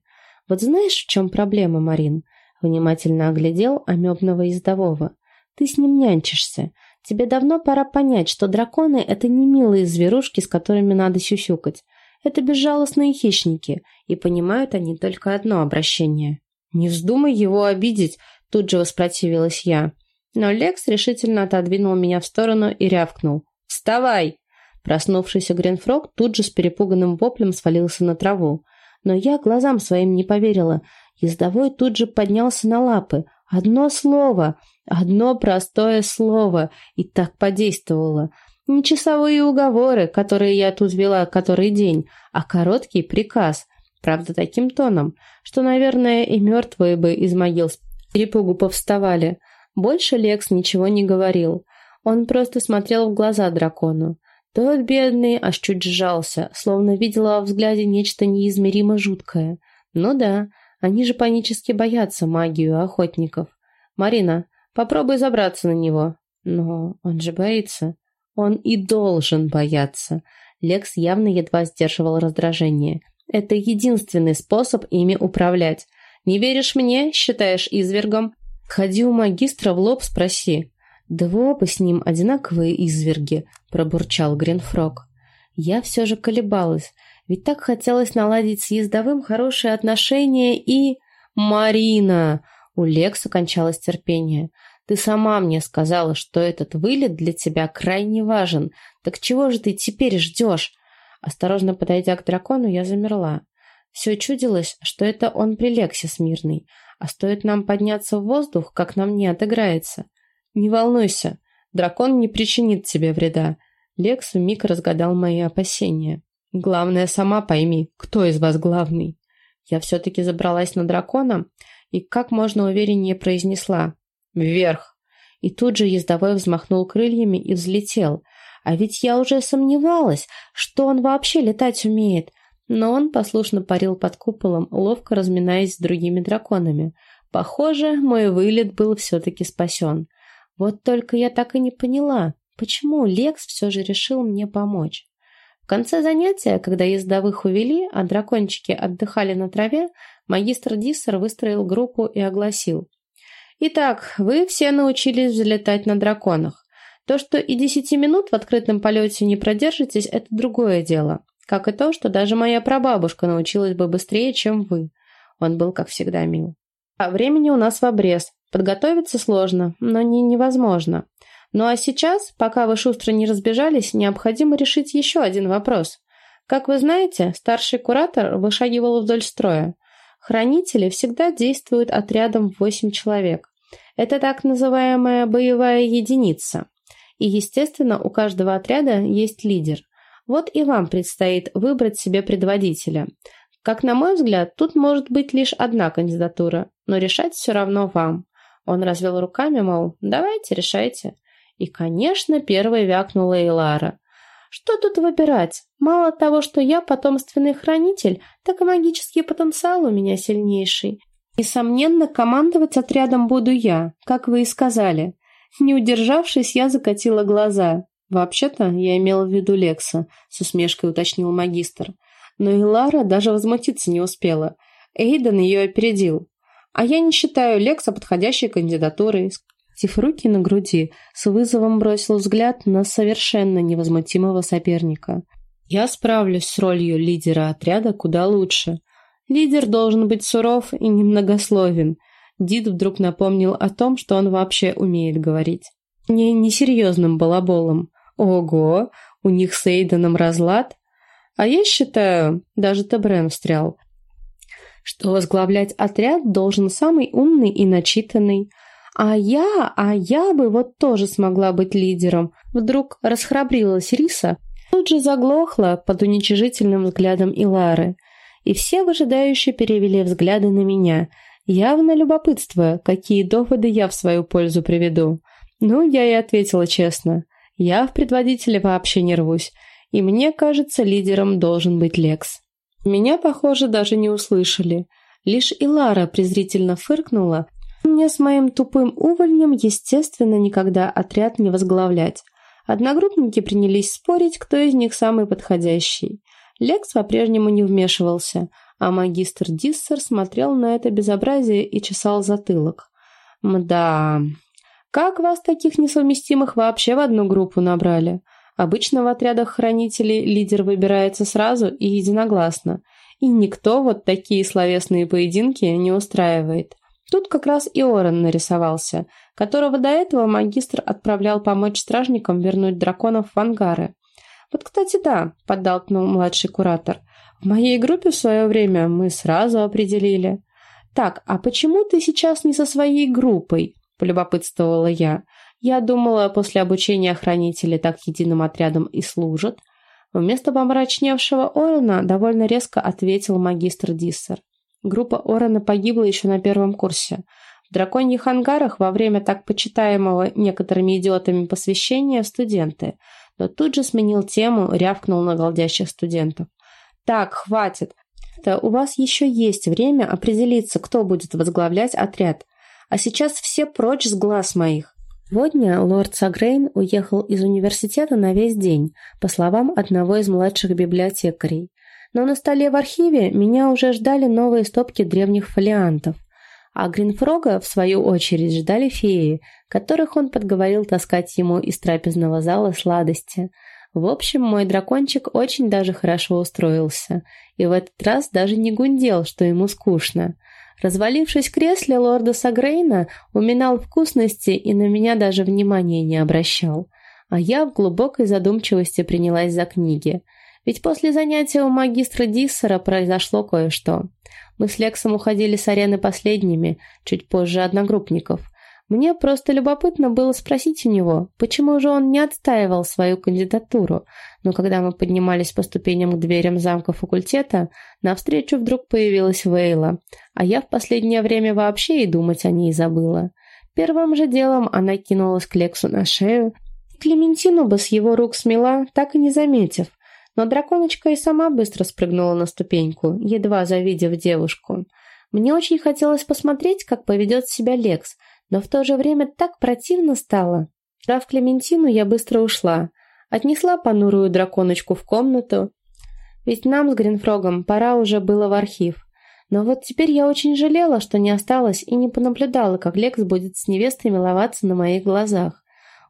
«Вот знаешь, в чем проблема, Марин?» Внимательно оглядел амебного ездового. «Ты с ним нянчишься. Тебе давно пора понять, что драконы — это не милые зверушки, с которыми надо сюсюкать. Это безжалостные хищники, и понимают они только одно обращение». «Не вздумай его обидеть», — тут же воспротивилась я. Но Лекс решительно отодвинул меня в сторону и рявкнул. «Вставай!» Проснувшийся Гринфрог тут же с перепуганным воплем свалился на траву. Но я глазам своим не поверила. Ездовой тут же поднялся на лапы. Одно слово, одно простое слово, и так подействовало. Не часовые уговоры, которые я тут вела который день, а короткий приказ. Правда, таким тоном, что, наверное, и мертвые бы из могил с перепугу повставали. Больше Лекс ничего не говорил. Он просто смотрел в глаза дракону. Тот, бедный, аж чуть сжался, словно видела во взгляде нечто неизмеримо жуткое. Ну да, они же панически боятся магию охотников. Марина, попробуй забраться на него. Но он же боится. Он и должен бояться. Лекс явно едва сдерживал раздражение. Это единственный способ ими управлять. Не веришь мне, считаешь извергом? Ходи у магистра в лоб, спроси. «Да вы с ним одинаковые изверги», — пробурчал Гринфрог. Я все же колебалась, ведь так хотелось наладить с ездовым хорошие отношения и... «Марина!» У Лекса кончалось терпение. «Ты сама мне сказала, что этот вылет для тебя крайне важен. Так чего же ты теперь ждешь?» Осторожно подойдя к дракону, я замерла. Все чудилось, что это он при Лексе смирный, а стоит нам подняться в воздух, как нам не отыграется. «Не волнуйся, дракон не причинит тебе вреда». Лекс вмиг разгадал мои опасения. «Главное, сама пойми, кто из вас главный». Я все-таки забралась на дракона и как можно увереннее произнесла «Вверх!». И тут же ездовой взмахнул крыльями и взлетел. А ведь я уже сомневалась, что он вообще летать умеет. Но он послушно парил под куполом, ловко разминаясь с другими драконами. Похоже, мой вылет был все-таки спасен. Вот только я так и не поняла, почему Лекс все же решил мне помочь. В конце занятия, когда ездовых увели, а дракончики отдыхали на траве, магистр Диссер выстроил группу и огласил. «Итак, вы все научились взлетать на драконах. То, что и десяти минут в открытом полете не продержитесь, это другое дело. Как и то, что даже моя прабабушка научилась бы быстрее, чем вы. Он был, как всегда, мил. А времени у нас в обрез. Подготовиться сложно, но не невозможно. Ну а сейчас, пока вы шустро не разбежались, необходимо решить еще один вопрос. Как вы знаете, старший куратор вышагивал вдоль строя. Хранители всегда действуют отрядом в 8 человек. Это так называемая боевая единица. И, естественно, у каждого отряда есть лидер. Вот и вам предстоит выбрать себе предводителя. Как на мой взгляд, тут может быть лишь одна кандидатура, но решать все равно вам. Он развел руками, мол, давайте, решайте. И, конечно, первой вякнула Элара. Что тут выбирать? Мало того, что я потомственный хранитель, так и магический потенциал у меня сильнейший. Несомненно, командовать отрядом буду я, как вы и сказали. Не удержавшись, я закатила глаза. «Вообще-то я имела в виду Лекса», — с усмешкой уточнил магистр. Но и Лара даже возмутиться не успела. Эйден ее опередил. «А я не считаю Лекса подходящей кандидатурой». Скрестив руки на груди, с вызовом бросил взгляд на совершенно невозмутимого соперника. «Я справлюсь с ролью лидера отряда куда лучше. Лидер должен быть суров и немногословен». Дид вдруг напомнил о том, что он вообще умеет говорить. Не несерьезным балаболом. Ого, у них с Эйденом разлад? А я считаю, даже Тебрен встрял, что возглавлять отряд должен самый умный и начитанный. А я, а я бы вот тоже смогла быть лидером. Вдруг расхрабрилась Риса, тут же заглохла под уничижительным взглядом Илары. И все выжидающие перевели взгляды на меня, явно любопытствуя, какие доводы я в свою пользу приведу. Ну, я и ответила честно. Я в предводителе вообще не рвусь, и мне кажется, лидером должен быть Лекс. Меня, похоже, даже не услышали. Лишь Илара презрительно фыркнула. Мне с моим тупым увольнем, естественно, никогда отряд не возглавлять. Одногруппники принялись спорить, кто из них самый подходящий. Лекс по-прежнему не вмешивался, а магистр Диссер смотрел на это безобразие и чесал затылок. Мда, как вас таких несовместимых вообще в одну группу набрали? Обычно в отрядах хранителей лидер выбирается сразу и единогласно, и никто вот такие словесные поединки не устраивает. Тут как раз и Орен нарисовался, которого до этого магистр отправлял помочь стражникам вернуть драконов в ангары. Вот, кстати, да, поддалкнул младший куратор. В моей группе в свое время мы сразу определили. Так, а почему ты сейчас не со своей группой? – полюбопытствовала я. «Я думала, после обучения хранители так единым отрядом и служат». Вместо помрачневшего Орена довольно резко ответил магистр Диссер. Группа Орена погибла еще на первом курсе. В драконьих ангарах во время так почитаемого некоторыми идиотами посвящения студенты, но тут же сменил тему, рявкнул на голдящих студентов. «Так, хватит. Да у вас еще есть время определиться, кто будет возглавлять отряд. А сейчас все прочь с глаз моих. Сегодня лорд Сагрейн уехал из университета на весь день, по словам одного из младших библиотекарей. Но на столе в архиве меня уже ждали новые стопки древних фолиантов. А Гринфрога, в свою очередь, ждали феи, которых он подговорил таскать ему из трапезного зала сладости. В общем, мой дракончик очень даже хорошо устроился, и в этот раз даже не гундел, что ему скучно. Развалившись в кресле, лорда Сагрейна уминал вкусности и на меня даже внимания не обращал. А я в глубокой задумчивости принялась за книги. Ведь после занятия у магистра Диссера произошло кое-что. Мы с Лексом уходили с арены последними, чуть позже одногруппников – мне просто любопытно было спросить у него, почему же он не отстаивал свою кандидатуру, но когда мы поднимались по ступеням к дверям замка факультета, навстречу вдруг появилась Вейла, а я в последнее время вообще и думать о ней забыла. Первым же делом она кинулась к Лексу на шею, Клементину бы с его рук смела, так и не заметив, но драконочка и сама быстро спрыгнула на ступеньку, едва завидев девушку. Мне очень хотелось посмотреть, как поведет себя Лекс, но в то же время так противно стало. Дав Клементину, я быстро ушла. Отнесла понурую драконочку в комнату. Ведь нам с Гринфрогом пора уже было в архив. Но вот теперь я очень жалела, что не осталась и не понаблюдала, как Лекс будет с невестой миловаться на моих глазах.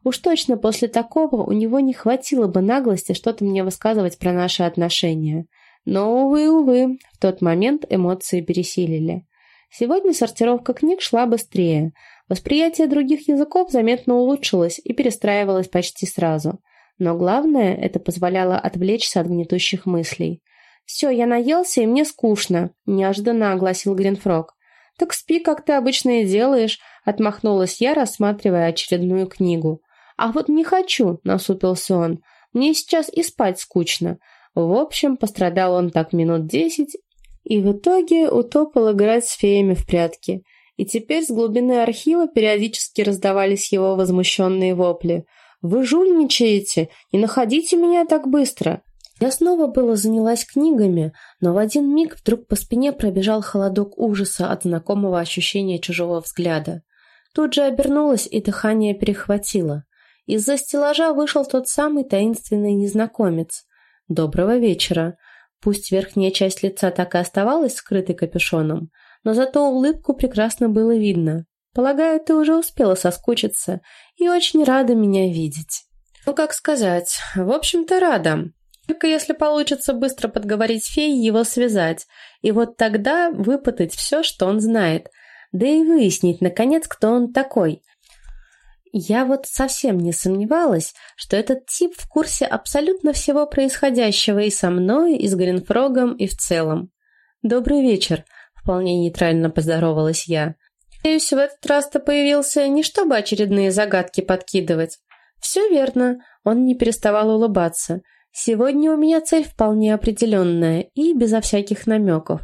Уж точно после такого у него не хватило бы наглости что-то мне высказывать про наши отношения. Но, увы, увы, в тот момент эмоции пересилили. Сегодня сортировка книг шла быстрее. Восприятие других языков заметно улучшилось и перестраивалось почти сразу. Но главное, это позволяло отвлечься от гнетущих мыслей. «Все, я наелся, и мне скучно», – неожиданно огласил Гринфрог. «Так спи, как ты обычно и делаешь», – отмахнулась я, рассматривая очередную книгу. «А вот не хочу», – насупился он. «Мне сейчас и спать скучно». В общем, пострадал он так минут десять, и в итоге утопал играть с феями в прятки. И теперь с глубины архива периодически раздавались его возмущенные вопли. «Вы жульничаете! Не находите меня так быстро!» Я снова было занялась книгами, но в один миг вдруг по спине пробежал холодок ужаса от знакомого ощущения чужого взгляда. Тут же обернулась и дыхание перехватило. Из-за стеллажа вышел тот самый таинственный незнакомец. «Доброго вечера!» Пусть верхняя часть лица так и оставалась скрытой капюшоном, но зато улыбку прекрасно было видно. Полагаю, ты уже успела соскучиться и очень рада меня видеть. Ну, как сказать, в общем-то, рада. Только если получится быстро подговорить фей его связать, и вот тогда выпытать все, что он знает, да и выяснить, наконец, кто он такой. Я вот совсем не сомневалась, что этот тип в курсе абсолютно всего происходящего и со мной, и с Гринфрогом, и в целом. «Добрый вечер», — вполне нейтрально поздоровалась я. «Надеюсь, в этот раз-то появился не чтобы очередные загадки подкидывать». «Все верно», — он не переставал улыбаться — Сегодня у меня цель вполне определенная и безо всяких намеков.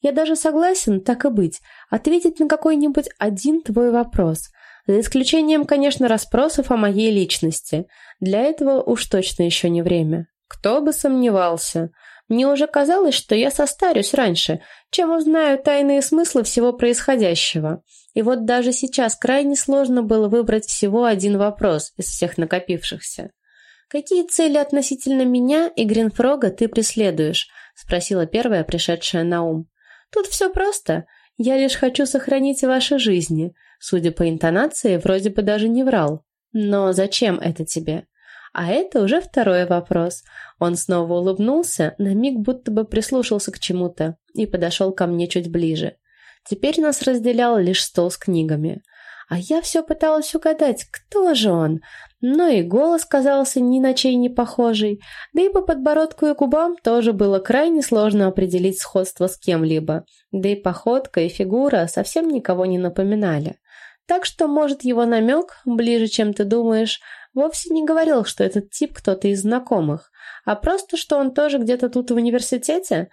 Я даже согласен, так и быть, ответить на какой-нибудь один твой вопрос. За исключением, конечно, расспросов о моей личности. Для этого уж точно еще не время. Кто бы сомневался. Мне уже казалось, что я состарюсь раньше, чем узнаю тайные смыслы всего происходящего. И вот даже сейчас крайне сложно было выбрать всего один вопрос из всех накопившихся. «Какие цели относительно меня и Гринфрога ты преследуешь?» — спросила первая, пришедшая на ум. «Тут все просто. Я лишь хочу сохранить ваши жизни. Судя по интонации, вроде бы даже не врал. Но зачем это тебе?» А это уже второй вопрос. Он снова улыбнулся, на миг будто бы прислушался к чему-то и подошел ко мне чуть ближе. Теперь нас разделял лишь стол с книгами. А я все пыталась угадать, кто же он. Но и голос казался ни на чей не похожий, да и по подбородку и губам тоже было крайне сложно определить сходство с кем-либо. Да и походка и фигура совсем никого не напоминали. Так что, может, его намек, ближе, чем ты думаешь, вовсе не говорил, что этот тип кто-то из знакомых, а просто, что он тоже где-то тут в университете?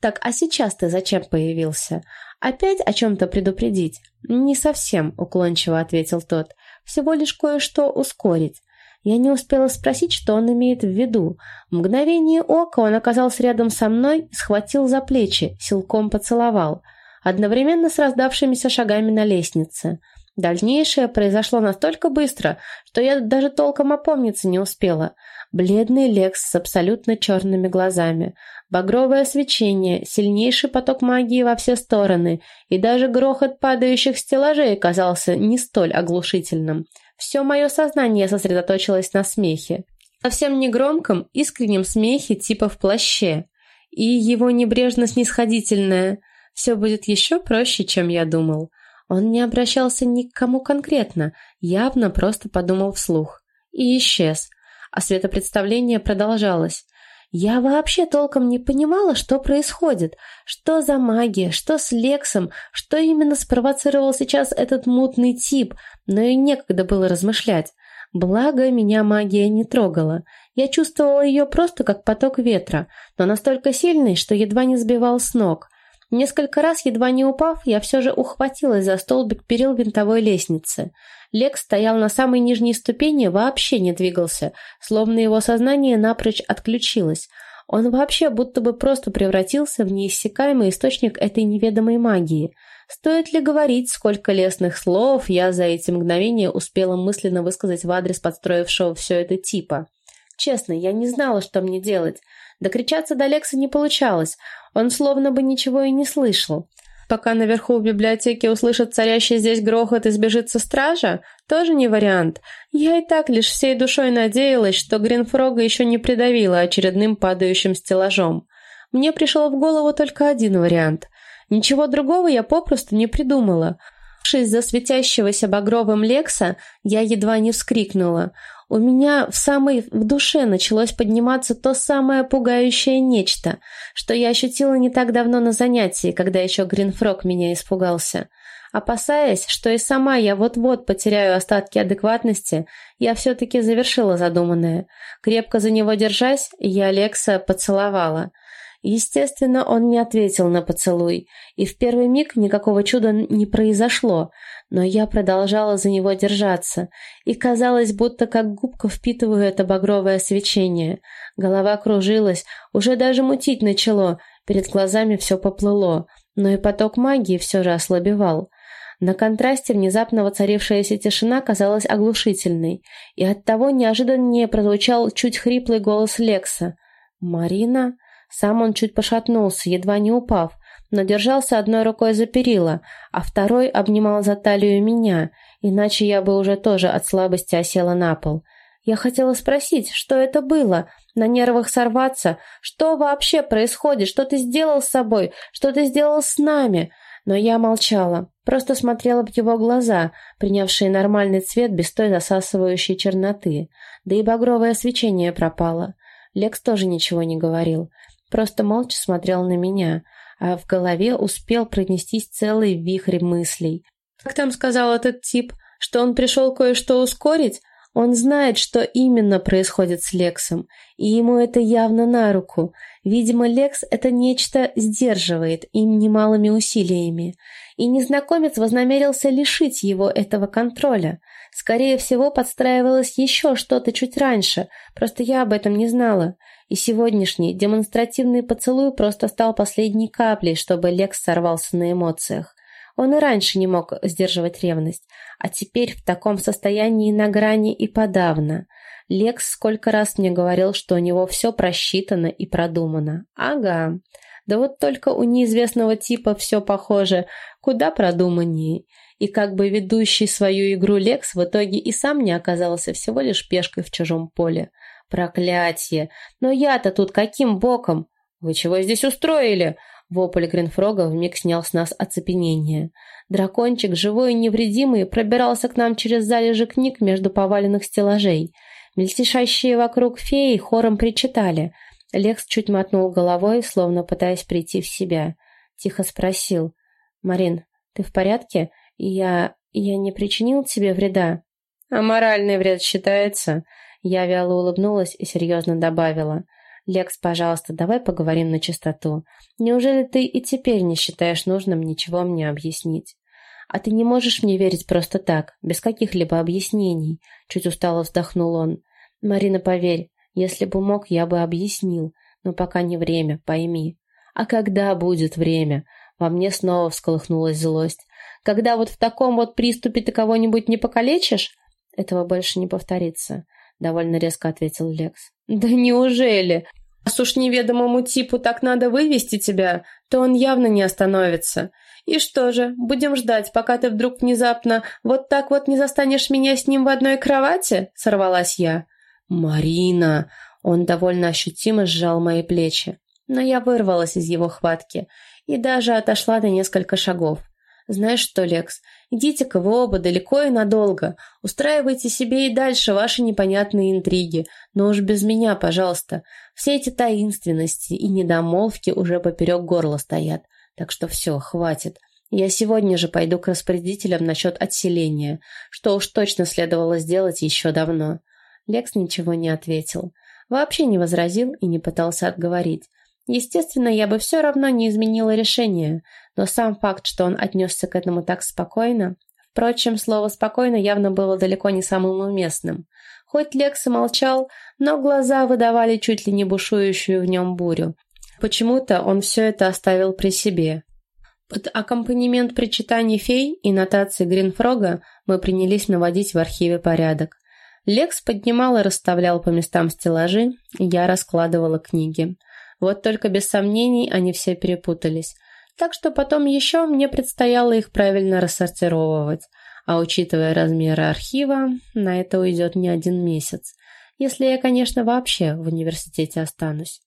Так, а сейчас ты зачем появился? Опять о чем-то предупредить? Не совсем, уклончиво ответил тот. Всего лишь кое-что ускорить. Я не успела спросить, что он имеет в виду. В мгновение ока он оказался рядом со мной, схватил за плечи, силком поцеловал, одновременно с раздавшимися шагами на лестнице. Дальнейшее произошло настолько быстро, что я даже толком опомниться не успела. Бледный Лекс с абсолютно черными глазами, багровое свечение, сильнейший поток магии во все стороны, и даже грохот падающих стеллажей казался не столь оглушительным. Все мое сознание сосредоточилось на смехе. Совсем негромком, искреннем смехе типа в плаще. И его небрежно-снисходительное «все будет еще проще, чем я думал». Он не обращался ни к кому конкретно, явно просто подумал вслух. И исчез. А светопредставление продолжалось. Я вообще толком не понимала, что происходит. Что за магия, что с Лексом, что именно спровоцировал сейчас этот мутный тип, но и некогда было размышлять. Благо, меня магия не трогала. Я чувствовала ее просто как поток ветра, но настолько сильный, что едва не сбивал с ног. Несколько раз, едва не упав, я все же ухватилась за столбик перил винтовой лестницы. Лекс стоял на самой нижней ступени, вообще не двигался, словно его сознание напрочь отключилось. Он вообще будто бы просто превратился в неиссякаемый источник этой неведомой магии. Стоит ли говорить, сколько лестных слов я за эти мгновения успела мысленно высказать в адрес подстроившего все это типа? Честно, я не знала, что мне делать. Докричаться до Лекса не получалось, он словно бы ничего и не слышал. пока наверху в библиотеке услышат царящий здесь грохот и сбежится стража, тоже не вариант. Я и так лишь всей душой надеялась, что Гринфрога еще не придавила очередным падающим стеллажом. Мне пришел в голову только один вариант. Ничего другого я попросту не придумала. за светящегося багровым Лекса, я едва не вскрикнула. У меня в самой в душе началось подниматься то самое пугающее нечто, что я ощутила не так давно на занятии, когда еще Гринфрог меня испугался. Опасаясь, что и сама я вот-вот потеряю остатки адекватности, я все-таки завершила задуманное. Крепко за него держась, я Лекса поцеловала — Естественно, он не ответил на поцелуй, и в первый миг никакого чуда не произошло, но я продолжала за него держаться, и казалось, будто как губка впитываю это багровое свечение. Голова кружилась, уже даже мутить начало, перед глазами все поплыло, но и поток магии все же ослабевал. На контрасте внезапно воцарившаяся тишина казалась оглушительной, и оттого неожиданнее прозвучал чуть хриплый голос Лекса. «Марина?» Сам он чуть пошатнулся, едва не упав, но держался одной рукой за перила, а второй обнимал за талию меня, иначе я бы уже тоже от слабости осела на пол. Я хотела спросить, что это было, на нервах сорваться, что вообще происходит, что ты сделал с собой, что ты сделал с нами. Но я молчала, просто смотрела в его глаза, принявшие нормальный цвет без той засасывающей черноты. Да и багровое свечение пропало. Лекс тоже ничего не говорил просто молча смотрел на меня, а в голове успел пронестись целый вихрь мыслей. Как там сказал этот тип, что он пришел кое-что ускорить? Он знает, что именно происходит с Лексом, и ему это явно на руку. Видимо, Лекс это нечто сдерживает им немалыми усилиями. И незнакомец вознамерился лишить его этого контроля. Скорее всего, подстраивалось еще что-то чуть раньше, просто я об этом не знала. И сегодняшний демонстративный поцелуй просто стал последней каплей, чтобы Лекс сорвался на эмоциях. Он и раньше не мог сдерживать ревность, а теперь в таком состоянии на грани и подавно. Лекс сколько раз мне говорил, что у него все просчитано и продумано. Ага. Да вот только у неизвестного типа все похоже, куда продуманнее. И как бы ведущий свою игру Лекс в итоге и сам не оказался всего лишь пешкой в чужом поле. Проклятие! Но я-то тут каким боком? Вы чего здесь устроили? Вопль Гринфрога вмиг снял с нас оцепенение. Дракончик, живой и невредимый, пробирался к нам через залежи книг между поваленных стеллажей. Мельтешащие вокруг феи хором причитали. Лекс чуть мотнул головой, словно пытаясь прийти в себя. Тихо спросил. «Марин, ты в порядке? Я... я не причинил тебе вреда?» «А моральный вред считается?» Я вяло улыбнулась и серьезно добавила. «Лекс, пожалуйста, давай поговорим на чистоту. Неужели ты и теперь не считаешь нужным ничего мне объяснить?» «А ты не можешь мне верить просто так, без каких-либо объяснений?» Чуть устало вздохнул он. «Марина, поверь, если бы мог, я бы объяснил, но пока не время, пойми». «А когда будет время?» Во мне снова всколыхнулась злость. «Когда вот в таком вот приступе ты кого-нибудь не покалечишь?» «Этого больше не повторится. — довольно резко ответил Лекс. «Да неужели? Раз уж неведомому типу так надо вывести тебя, то он явно не остановится. И что же, будем ждать, пока ты вдруг внезапно вот так вот не застанешь меня с ним в одной кровати?» — сорвалась я. «Марина!» — он довольно ощутимо сжал мои плечи. Но я вырвалась из его хватки и даже отошла на несколько шагов. «Знаешь что, Лекс, идите-ка вы оба далеко и надолго. Устраивайте себе и дальше ваши непонятные интриги, но уж без меня, пожалуйста. Все эти таинственности и недомолвки уже поперек горла стоят. Так что все, хватит. Я сегодня же пойду к распорядителям насчет отселения, что уж точно следовало сделать еще давно». Лекс ничего не ответил. Вообще не возразил и не пытался отговорить. Естественно, я бы все равно не изменила решение, но сам факт, что он отнесся к этому так спокойно... Впрочем, слово «спокойно» явно было далеко не самым уместным. Хоть Лекс и молчал, но глаза выдавали чуть ли не бушующую в нем бурю. Почему-то он все это оставил при себе. Под аккомпанемент причитаний фей и нотации Гринфрога мы принялись наводить в архиве порядок. Лекс поднимал и расставлял по местам стеллажи, я раскладывала книги. Вот только без сомнений они все перепутались. Так что потом еще мне предстояло их правильно рассортировывать. А учитывая размеры архива, на это уйдет не один месяц. Если я, конечно, вообще в университете останусь.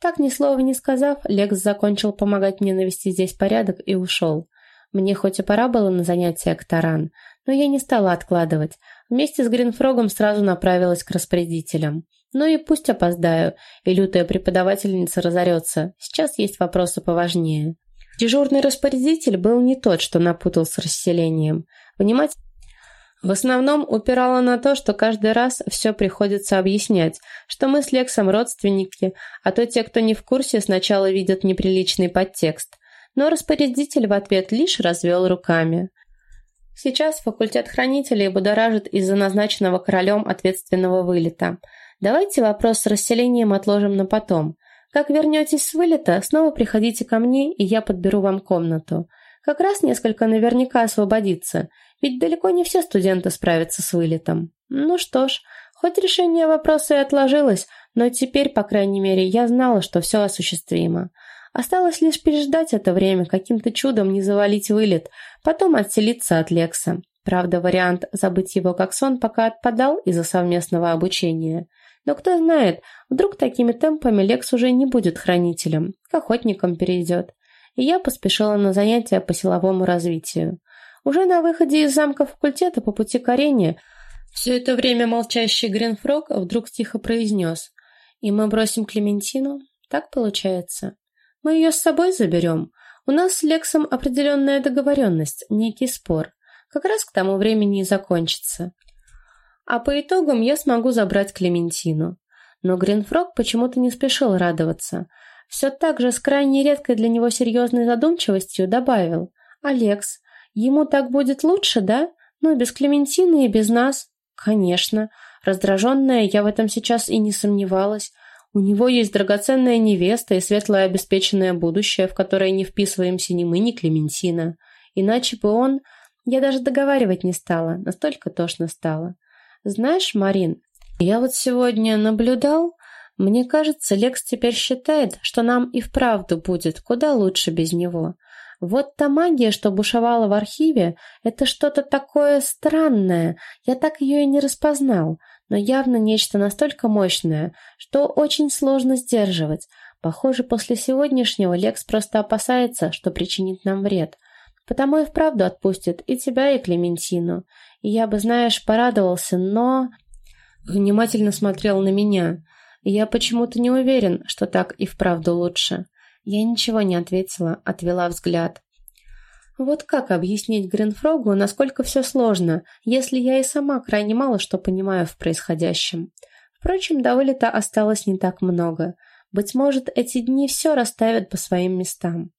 Так, ни слова не сказав, Лекс закончил помогать мне навести здесь порядок и ушел. Мне хоть и пора было на занятия к Таран, но я не стала откладывать. Вместе с Гринфрогом сразу направилась к распорядителям. Ну и пусть опоздаю, и лютая преподавательница разорется. Сейчас есть вопросы поважнее. Дежурный распорядитель был не тот, что напутал с расселением. Внимать в основном упирала на то, что каждый раз все приходится объяснять, что мы с Лексом родственники, а то те, кто не в курсе, сначала видят неприличный подтекст. Но распорядитель в ответ лишь развел руками. Сейчас факультет хранителей будоражит из-за назначенного королем ответственного вылета. Давайте вопрос с расселением отложим на потом. Как вернетесь с вылета, снова приходите ко мне, и я подберу вам комнату. Как раз несколько наверняка освободится, ведь далеко не все студенты справятся с вылетом. Ну что ж, хоть решение вопроса и отложилось, но теперь, по крайней мере, я знала, что все осуществимо. Осталось лишь переждать это время, каким-то чудом не завалить вылет, потом отселиться от Лекса. Правда, вариант забыть его как сон пока отпадал из-за совместного обучения. Но кто знает, вдруг такими темпами Лекс уже не будет хранителем, к охотникам перейдет и я поспешила на занятия по силовому развитию. Уже на выходе из замка факультета по пути к арене все это время молчащий Гринфрог вдруг тихо произнес «И мы бросим Клементину? Так получается? Мы ее с собой заберем. У нас с Лексом определенная договоренность, некий спор. Как раз к тому времени и закончится. А по итогам я смогу забрать Клементину». Но Гринфрог почему-то не спешил радоваться – все так же с крайне редкой для него серьезной задумчивостью добавил. «Алекс, ему так будет лучше, да? Ну, без Клементины и без нас». «Конечно». Раздраженная, я в этом сейчас и не сомневалась. У него есть драгоценная невеста и светлое обеспеченное будущее, в которое не вписываемся ни мы, ни Клементина. Иначе бы он... Я даже договаривать не стала, настолько тошно стало. Знаешь, Марин, я вот сегодня наблюдал, мне кажется, Лекс теперь считает, что нам и вправду будет куда лучше без него. Вот та магия, что бушевала в архиве, это что-то такое странное. Я так ее и не распознал, но явно нечто настолько мощное, что очень сложно сдерживать. Похоже, после сегодняшнего Лекс просто опасается, что причинит нам вред. Потому и вправду отпустит и тебя, и Клементину. Я бы, знаешь, порадовался, но... Внимательно смотрел на меня – я почему-то не уверен, что так и вправду лучше. Я ничего не ответила, отвела взгляд. Вот как объяснить Гринфрогу, насколько все сложно, если я и сама крайне мало что понимаю в происходящем. Впрочем, до вылета осталось не так много. Быть может, эти дни все расставят по своим местам.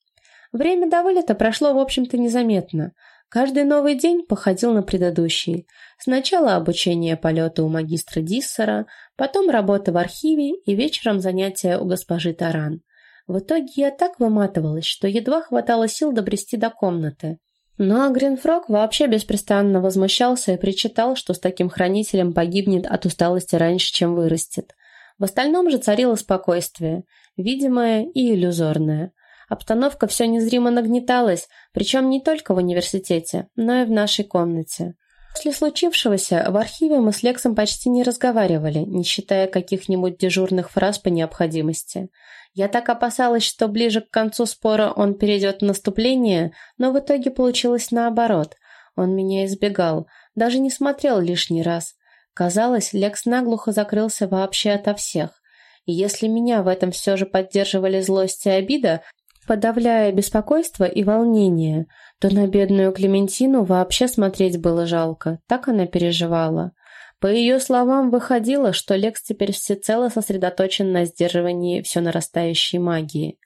Время до вылета прошло, в общем-то, незаметно. Каждый новый день походил на предыдущий. Сначала обучение полета у магистра Диссера, потом работа в архиве и вечером занятия у госпожи Таран. В итоге я так выматывалась, что едва хватало сил добрести до комнаты. А Гринфрог вообще беспрестанно возмущался и причитал, что с таким хранителем погибнет от усталости раньше, чем вырастет. В остальном же царило спокойствие, видимое и иллюзорное. Обстановка все незримо нагнеталась, причем не только в университете, но и в нашей комнате. После случившегося в архиве мы с Лексом почти не разговаривали, не считая каких-нибудь дежурных фраз по необходимости. Я так опасалась, что ближе к концу спора он перейдет в наступление, но в итоге получилось наоборот. Он меня избегал, даже не смотрел лишний раз. Казалось, Лекс наглухо закрылся вообще ото всех. И если меня в этом все же поддерживали злость и обида, подавляя беспокойство и волнение, то на бедную Клементину вообще смотреть было жалко, так она переживала. По ее словам, выходило, что Лекс теперь всецело сосредоточен на сдерживании все нарастающей магии.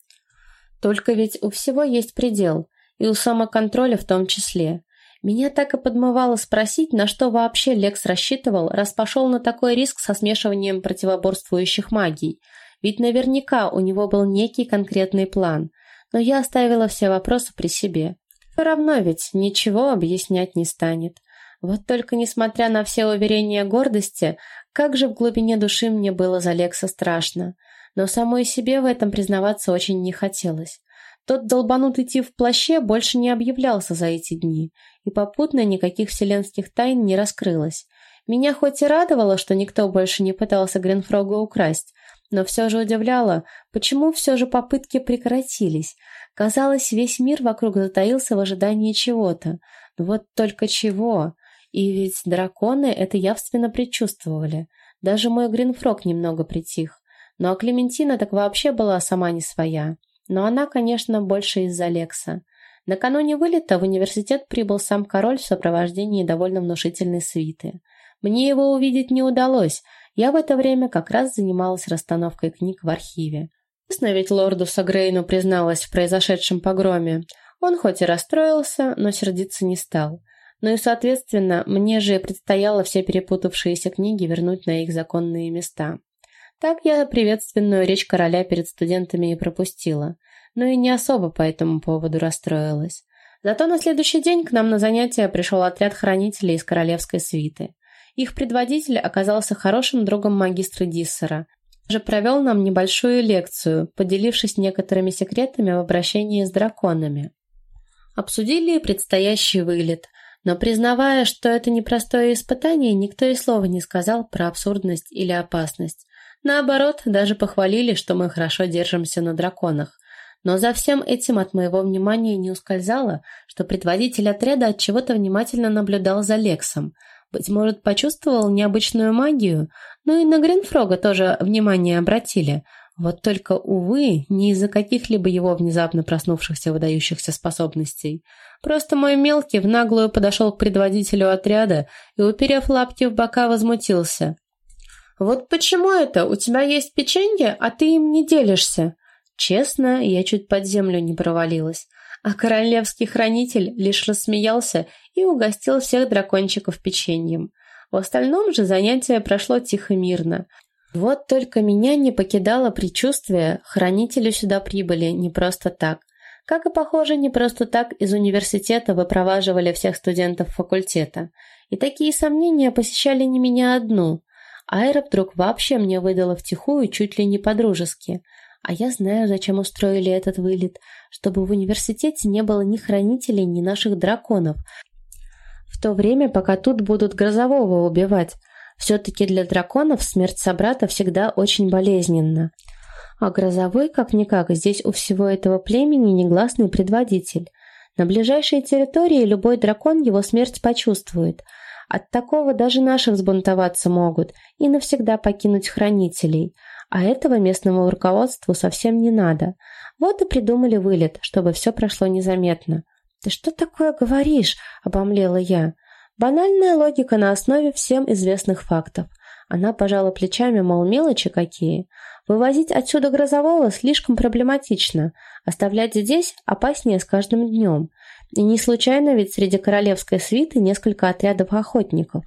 Только ведь у всего есть предел, и у самоконтроля в том числе. Меня так и подмывало спросить, на что вообще Лекс рассчитывал, раз пошел на такой риск со смешиванием противоборствующих магий. Ведь наверняка у него был некий конкретный план – но я оставила все вопросы при себе. Все равно ведь ничего объяснять не станет. Вот только несмотря на все уверения гордости, как же в глубине души мне было за Лекса страшно. Но самой себе в этом признаваться очень не хотелось. Тот долбанутый тип в плаще больше не объявлялся за эти дни, и попутно никаких вселенских тайн не раскрылось. Меня хоть и радовало, что никто больше не пытался Гринфрога украсть, но все же удивляло, почему все же попытки прекратились. Казалось, весь мир вокруг затаился в ожидании чего-то. Вот только чего? И ведь драконы это явственно предчувствовали. Даже мой Гринфрог немного притих. Ну а Клементина так вообще была сама не своя. Но она, конечно, больше из-за Лекса. Накануне вылета в университет прибыл сам король в сопровождении довольно внушительной свиты. Мне его увидеть не удалось, я в это время как раз занималась расстановкой книг в архиве. Честно ведь лорду Сагрейну призналась в произошедшем погроме. Он хоть и расстроился, но сердиться не стал. Ну и, соответственно, мне же предстояло все перепутавшиеся книги вернуть на их законные места. Так я приветственную речь короля перед студентами и пропустила, но и не особо по этому поводу расстроилась. Зато на следующий день к нам на занятия пришел отряд хранителей из королевской свиты. Их предводитель оказался хорошим другом магистра Диссера. Же провел нам небольшую лекцию, поделившись некоторыми секретами в обращении с драконами. Обсудили предстоящий вылет, но признавая, что это непростое испытание, никто и слова не сказал про абсурдность или опасность. Наоборот, даже похвалили, что мы хорошо держимся на драконах. Но за всем этим от моего внимания не ускользало, что предводитель отряда от чего-то внимательно наблюдал за Лексом. Быть может, почувствовал необычную магию, но и на Гринфрога тоже внимание обратили – вот только, увы, не из-за каких-либо его внезапно проснувшихся выдающихся способностей. Просто мой мелкий в наглую подошел к предводителю отряда и, уперев лапки в бока, возмутился. «Вот почему это? У тебя есть печенье, а ты им не делишься?» Честно, я чуть под землю не провалилась. А королевский хранитель лишь рассмеялся и угостил всех дракончиков печеньем. В остальном же занятие прошло тихо-мирно. Вот только меня не покидало предчувствие, хранители сюда прибыли не просто так. Как и, похоже, не просто так из университета выпроваживали всех студентов факультета. И такие сомнения посещали не меня одну. Айра вдруг вообще мне выдала втихую чуть ли не по-дружески. А я знаю, зачем устроили этот вылет, чтобы в университете не было ни хранителей, ни наших драконов. В то время, пока тут будут грозового убивать. Все-таки для драконов смерть собрата всегда очень болезненна. А грозовой, как-никак, здесь у всего этого племени негласный предводитель. На ближайшей территории любой дракон его смерть почувствует. От такого даже наши взбунтоваться могут и навсегда покинуть хранителей. А этого местному руководству совсем не надо. Вот и придумали вылет, чтобы все прошло незаметно. «Ты что такое говоришь?» – обомлела я. Банальная логика на основе всем известных фактов. Она пожала плечами, мол, мелочи какие. Вывозить отсюда грозового слишком проблематично. Оставлять здесь опаснее с каждым днем. И не случайно ведь среди королевской свиты несколько отрядов охотников.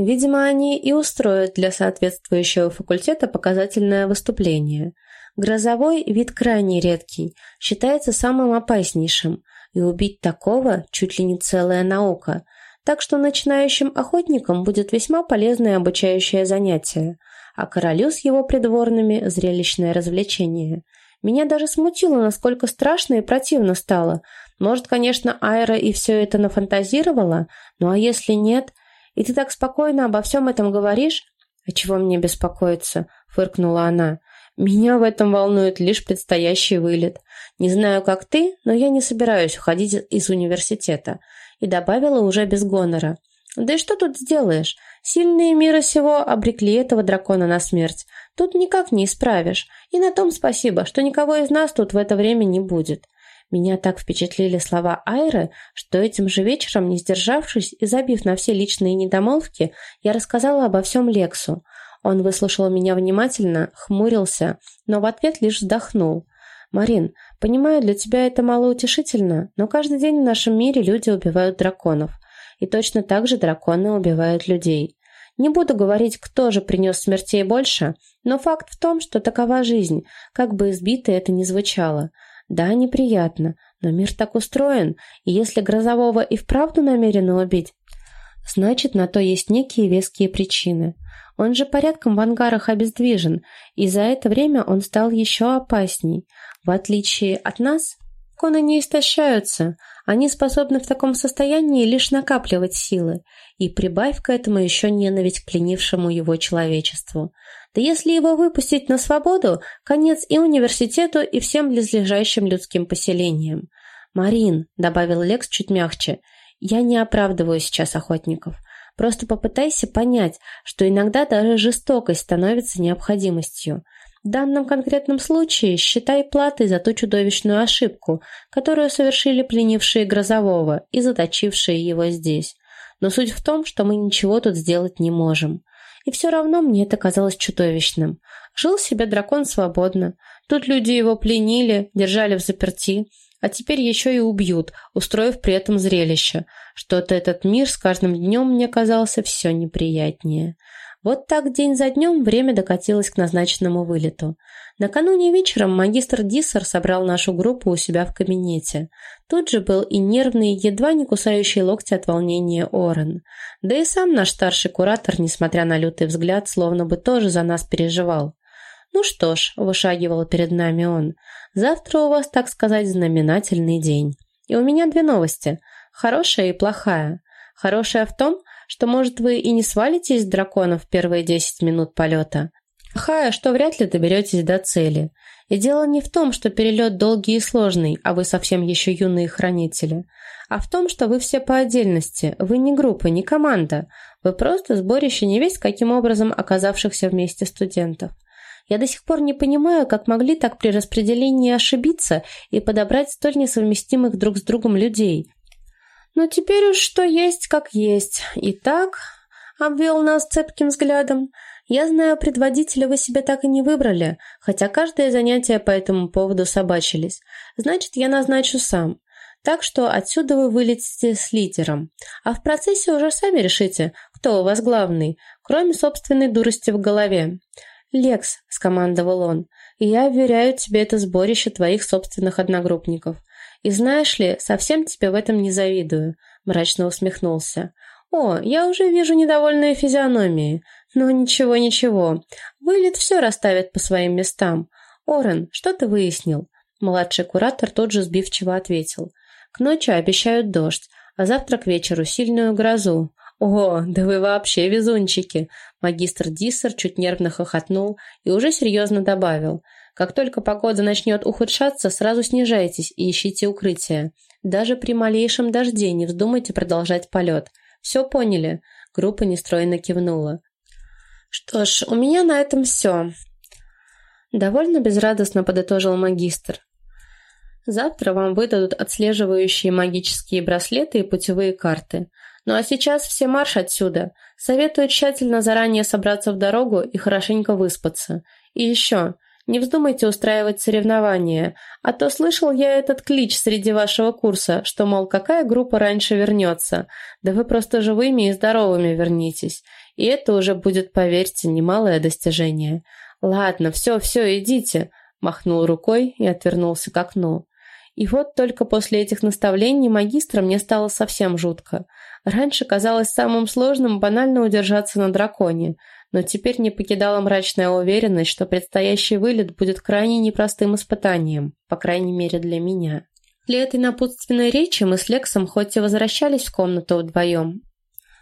Видимо, они и устроят для соответствующего факультета показательное выступление. Грозовой вид крайне редкий, считается самым опаснейшим, и убить такого чуть ли не целая наука – так что начинающим охотникам будет весьма полезное обучающее занятие, а королю с его придворными – зрелищное развлечение. Меня даже смутило, насколько страшно и противно стало. Может, конечно, Айра и все это нафантазировала, ну а если нет? И ты так спокойно обо всем этом говоришь? «А чего мне беспокоиться?» – фыркнула она. «Меня в этом волнует лишь предстоящий вылет. Не знаю, как ты, но я не собираюсь уходить из университета и добавила уже без гонора. «Да и что тут сделаешь? Сильные мира сего обрекли этого дракона на смерть. Тут никак не исправишь. И на том спасибо, что никого из нас тут в это время не будет». Меня так впечатлили слова Айры, что этим же вечером, не сдержавшись и забив на все личные недомолвки, я рассказала обо всем Лексу. Он выслушал меня внимательно, хмурился, но в ответ лишь вздохнул. «Марин, понимаю, для тебя это малоутешительно, но каждый день в нашем мире люди убивают драконов. И точно так же драконы убивают людей. Не буду говорить, кто же принес смертей больше, но факт в том, что такова жизнь, как бы избито это ни звучало. Да, неприятно, но мир так устроен, и если Грозового и вправду намерены убить, значит, на то есть некие веские причины. Он же порядком в ангарах обездвижен, и за это время он стал еще опасней. В отличие от нас, коны не истощаются, они способны в таком состоянии лишь накапливать силы, и прибавь к этому еще ненависть к пленившему его человечеству. Да если его выпустить на свободу, конец и университету, и всем близлежащим людским поселениям. «Марин», — добавил Лекс чуть мягче, — «я не оправдываю сейчас охотников. Просто попытайся понять, что иногда даже жестокость становится необходимостью. В данном конкретном случае считай платой за ту чудовищную ошибку, которую совершили пленившие Грозового и заточившие его здесь. Но суть в том, что мы ничего тут сделать не можем. И все равно мне это казалось чудовищным. Жил себе дракон свободно. Тут люди его пленили, держали в заперти, а теперь еще и убьют, устроив при этом зрелище. Что-то этот мир с каждым днем мне казался все неприятнее. Вот так день за днем время докатилось к назначенному вылету. Накануне вечером магистр Диссер собрал нашу группу у себя в кабинете. Тут же был и нервный, едва не кусающий локти от волнения Орен. Да и сам наш старший куратор, несмотря на лютый взгляд, словно бы тоже за нас переживал. «Ну что ж», — вышагивал перед нами он, — «завтра у вас, так сказать, знаменательный день. И у меня две новости, хорошая и плохая. Хорошая в том, что, может, вы и не свалитесь с дракона в первые десять минут полета. Хая, что вряд ли доберетесь до цели. И дело не в том, что перелет долгий и сложный, а вы совсем еще юные хранители, а в том, что вы все по отдельности, вы не группа, не команда, вы просто сборище невесть каким образом оказавшихся вместе студентов. Я до сих пор не понимаю, как могли так при распределении ошибиться и подобрать столь несовместимых друг с другом людей, но теперь уж что есть, как есть. Итак, обвел нас цепким взглядом. Я знаю, предводителя вы себе так и не выбрали, хотя каждое занятие по этому поводу собачились. Значит, я назначу сам. Так что отсюда вы вылетите с лидером. А в процессе уже сами решите, кто у вас главный, кроме собственной дурости в голове. «Лекс», — скомандовал он, — «я уверяю тебе это сборище твоих собственных одногруппников. И знаешь ли, совсем тебе в этом не завидую», — мрачно усмехнулся. «О, я уже вижу недовольные физиономии. Но ничего-ничего. Вылет все расставит по своим местам. Орен, что ты выяснил?» Младший куратор тут же сбивчиво ответил. «К ночи обещают дождь, а завтра к вечеру сильную грозу. «О, да вы вообще везунчики!» Магистр Диссер чуть нервно хохотнул и уже серьезно добавил. Как только погода начнет ухудшаться, сразу снижайтесь и ищите укрытие. Даже при малейшем дожде не вздумайте продолжать полет. Все поняли?» Группа нестройно кивнула. «Что ж, у меня на этом все». Довольно безрадостно подытожил магистр. «Завтра вам выдадут отслеживающие магические браслеты и путевые карты. Ну а сейчас все марш отсюда. Советую тщательно заранее собраться в дорогу и хорошенько выспаться. И еще, не вздумайте устраивать соревнования, а то слышал я этот клич среди вашего курса, что, мол, какая группа раньше вернется. Да вы просто живыми и здоровыми вернитесь. И это уже будет, поверьте, немалое достижение. Ладно, все, все, идите, махнул рукой и отвернулся к окну. И вот только после этих наставлений магистра мне стало совсем жутко. Раньше казалось самым сложным банально удержаться на драконе – но теперь не покидала мрачная уверенность, что предстоящий вылет будет крайне непростым испытанием, по крайней мере для меня. Для этой напутственной речи мы с Лексом хоть и возвращались в комнату вдвоем,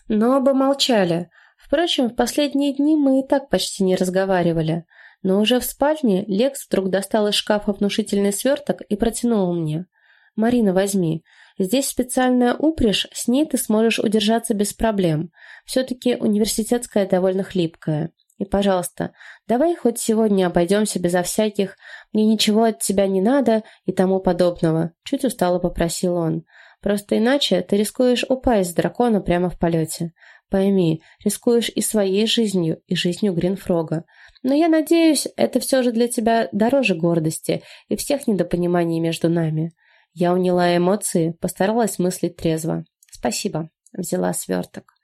но оба молчали. Впрочем, в последние дни мы и так почти не разговаривали. Но уже в спальне Лекс вдруг достал из шкафа внушительный сверток и протянул мне. «Марина, возьми. Здесь специальная упряжь, с ней ты сможешь удержаться без проблем. Все-таки университетская довольно хлипкая. И, пожалуйста, давай хоть сегодня обойдемся безо всяких «мне ничего от тебя не надо» и тому подобного», — чуть устало попросил он. «Просто иначе ты рискуешь упасть с дракона прямо в полете. Пойми, рискуешь и своей жизнью, и жизнью Гринфрога. Но я надеюсь, это все же для тебя дороже гордости и всех недопониманий между нами». Я уняла эмоции, постаралась мыслить трезво. «Спасибо», — взяла сверток.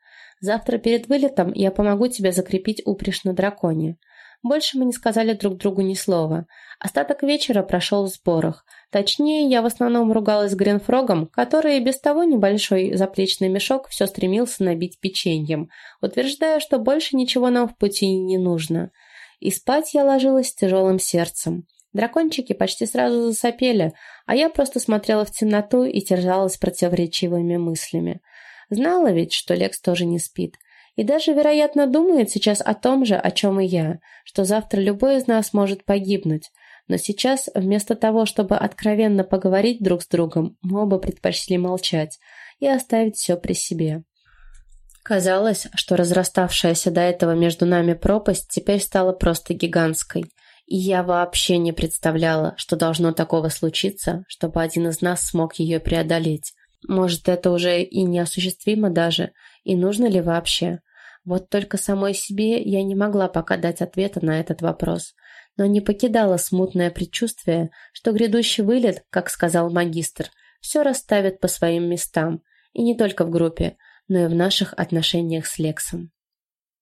«Завтра перед вылетом я помогу тебе закрепить упряжь на драконе». Больше мы не сказали друг другу ни слова. Остаток вечера прошел в сборах. Точнее, я в основном ругалась с Гринфрогом, который и без того небольшой заплечный мешок все стремился набить печеньем, утверждая, что больше ничего нам в пути не нужно. И спать я ложилась с тяжелым сердцем. Дракончики почти сразу засопели, а я просто смотрела в темноту и терзалась противоречивыми мыслями. Знала ведь, что Лекс тоже не спит. И даже, вероятно, думает сейчас о том же, о чем и я, что завтра любой из нас может погибнуть. Но сейчас, вместо того, чтобы откровенно поговорить друг с другом, мы оба предпочли молчать и оставить все при себе. Казалось, что разраставшаяся до этого между нами пропасть теперь стала просто гигантской. И я вообще не представляла, что должно такого случиться, чтобы один из нас смог ее преодолеть. Может, это уже и неосуществимо даже, и нужно ли вообще? Вот только самой себе я не могла пока дать ответа на этот вопрос. Но не покидало смутное предчувствие, что грядущий вылет, как сказал магистр, все расставит по своим местам. И не только в группе, но и в наших отношениях с Лексом.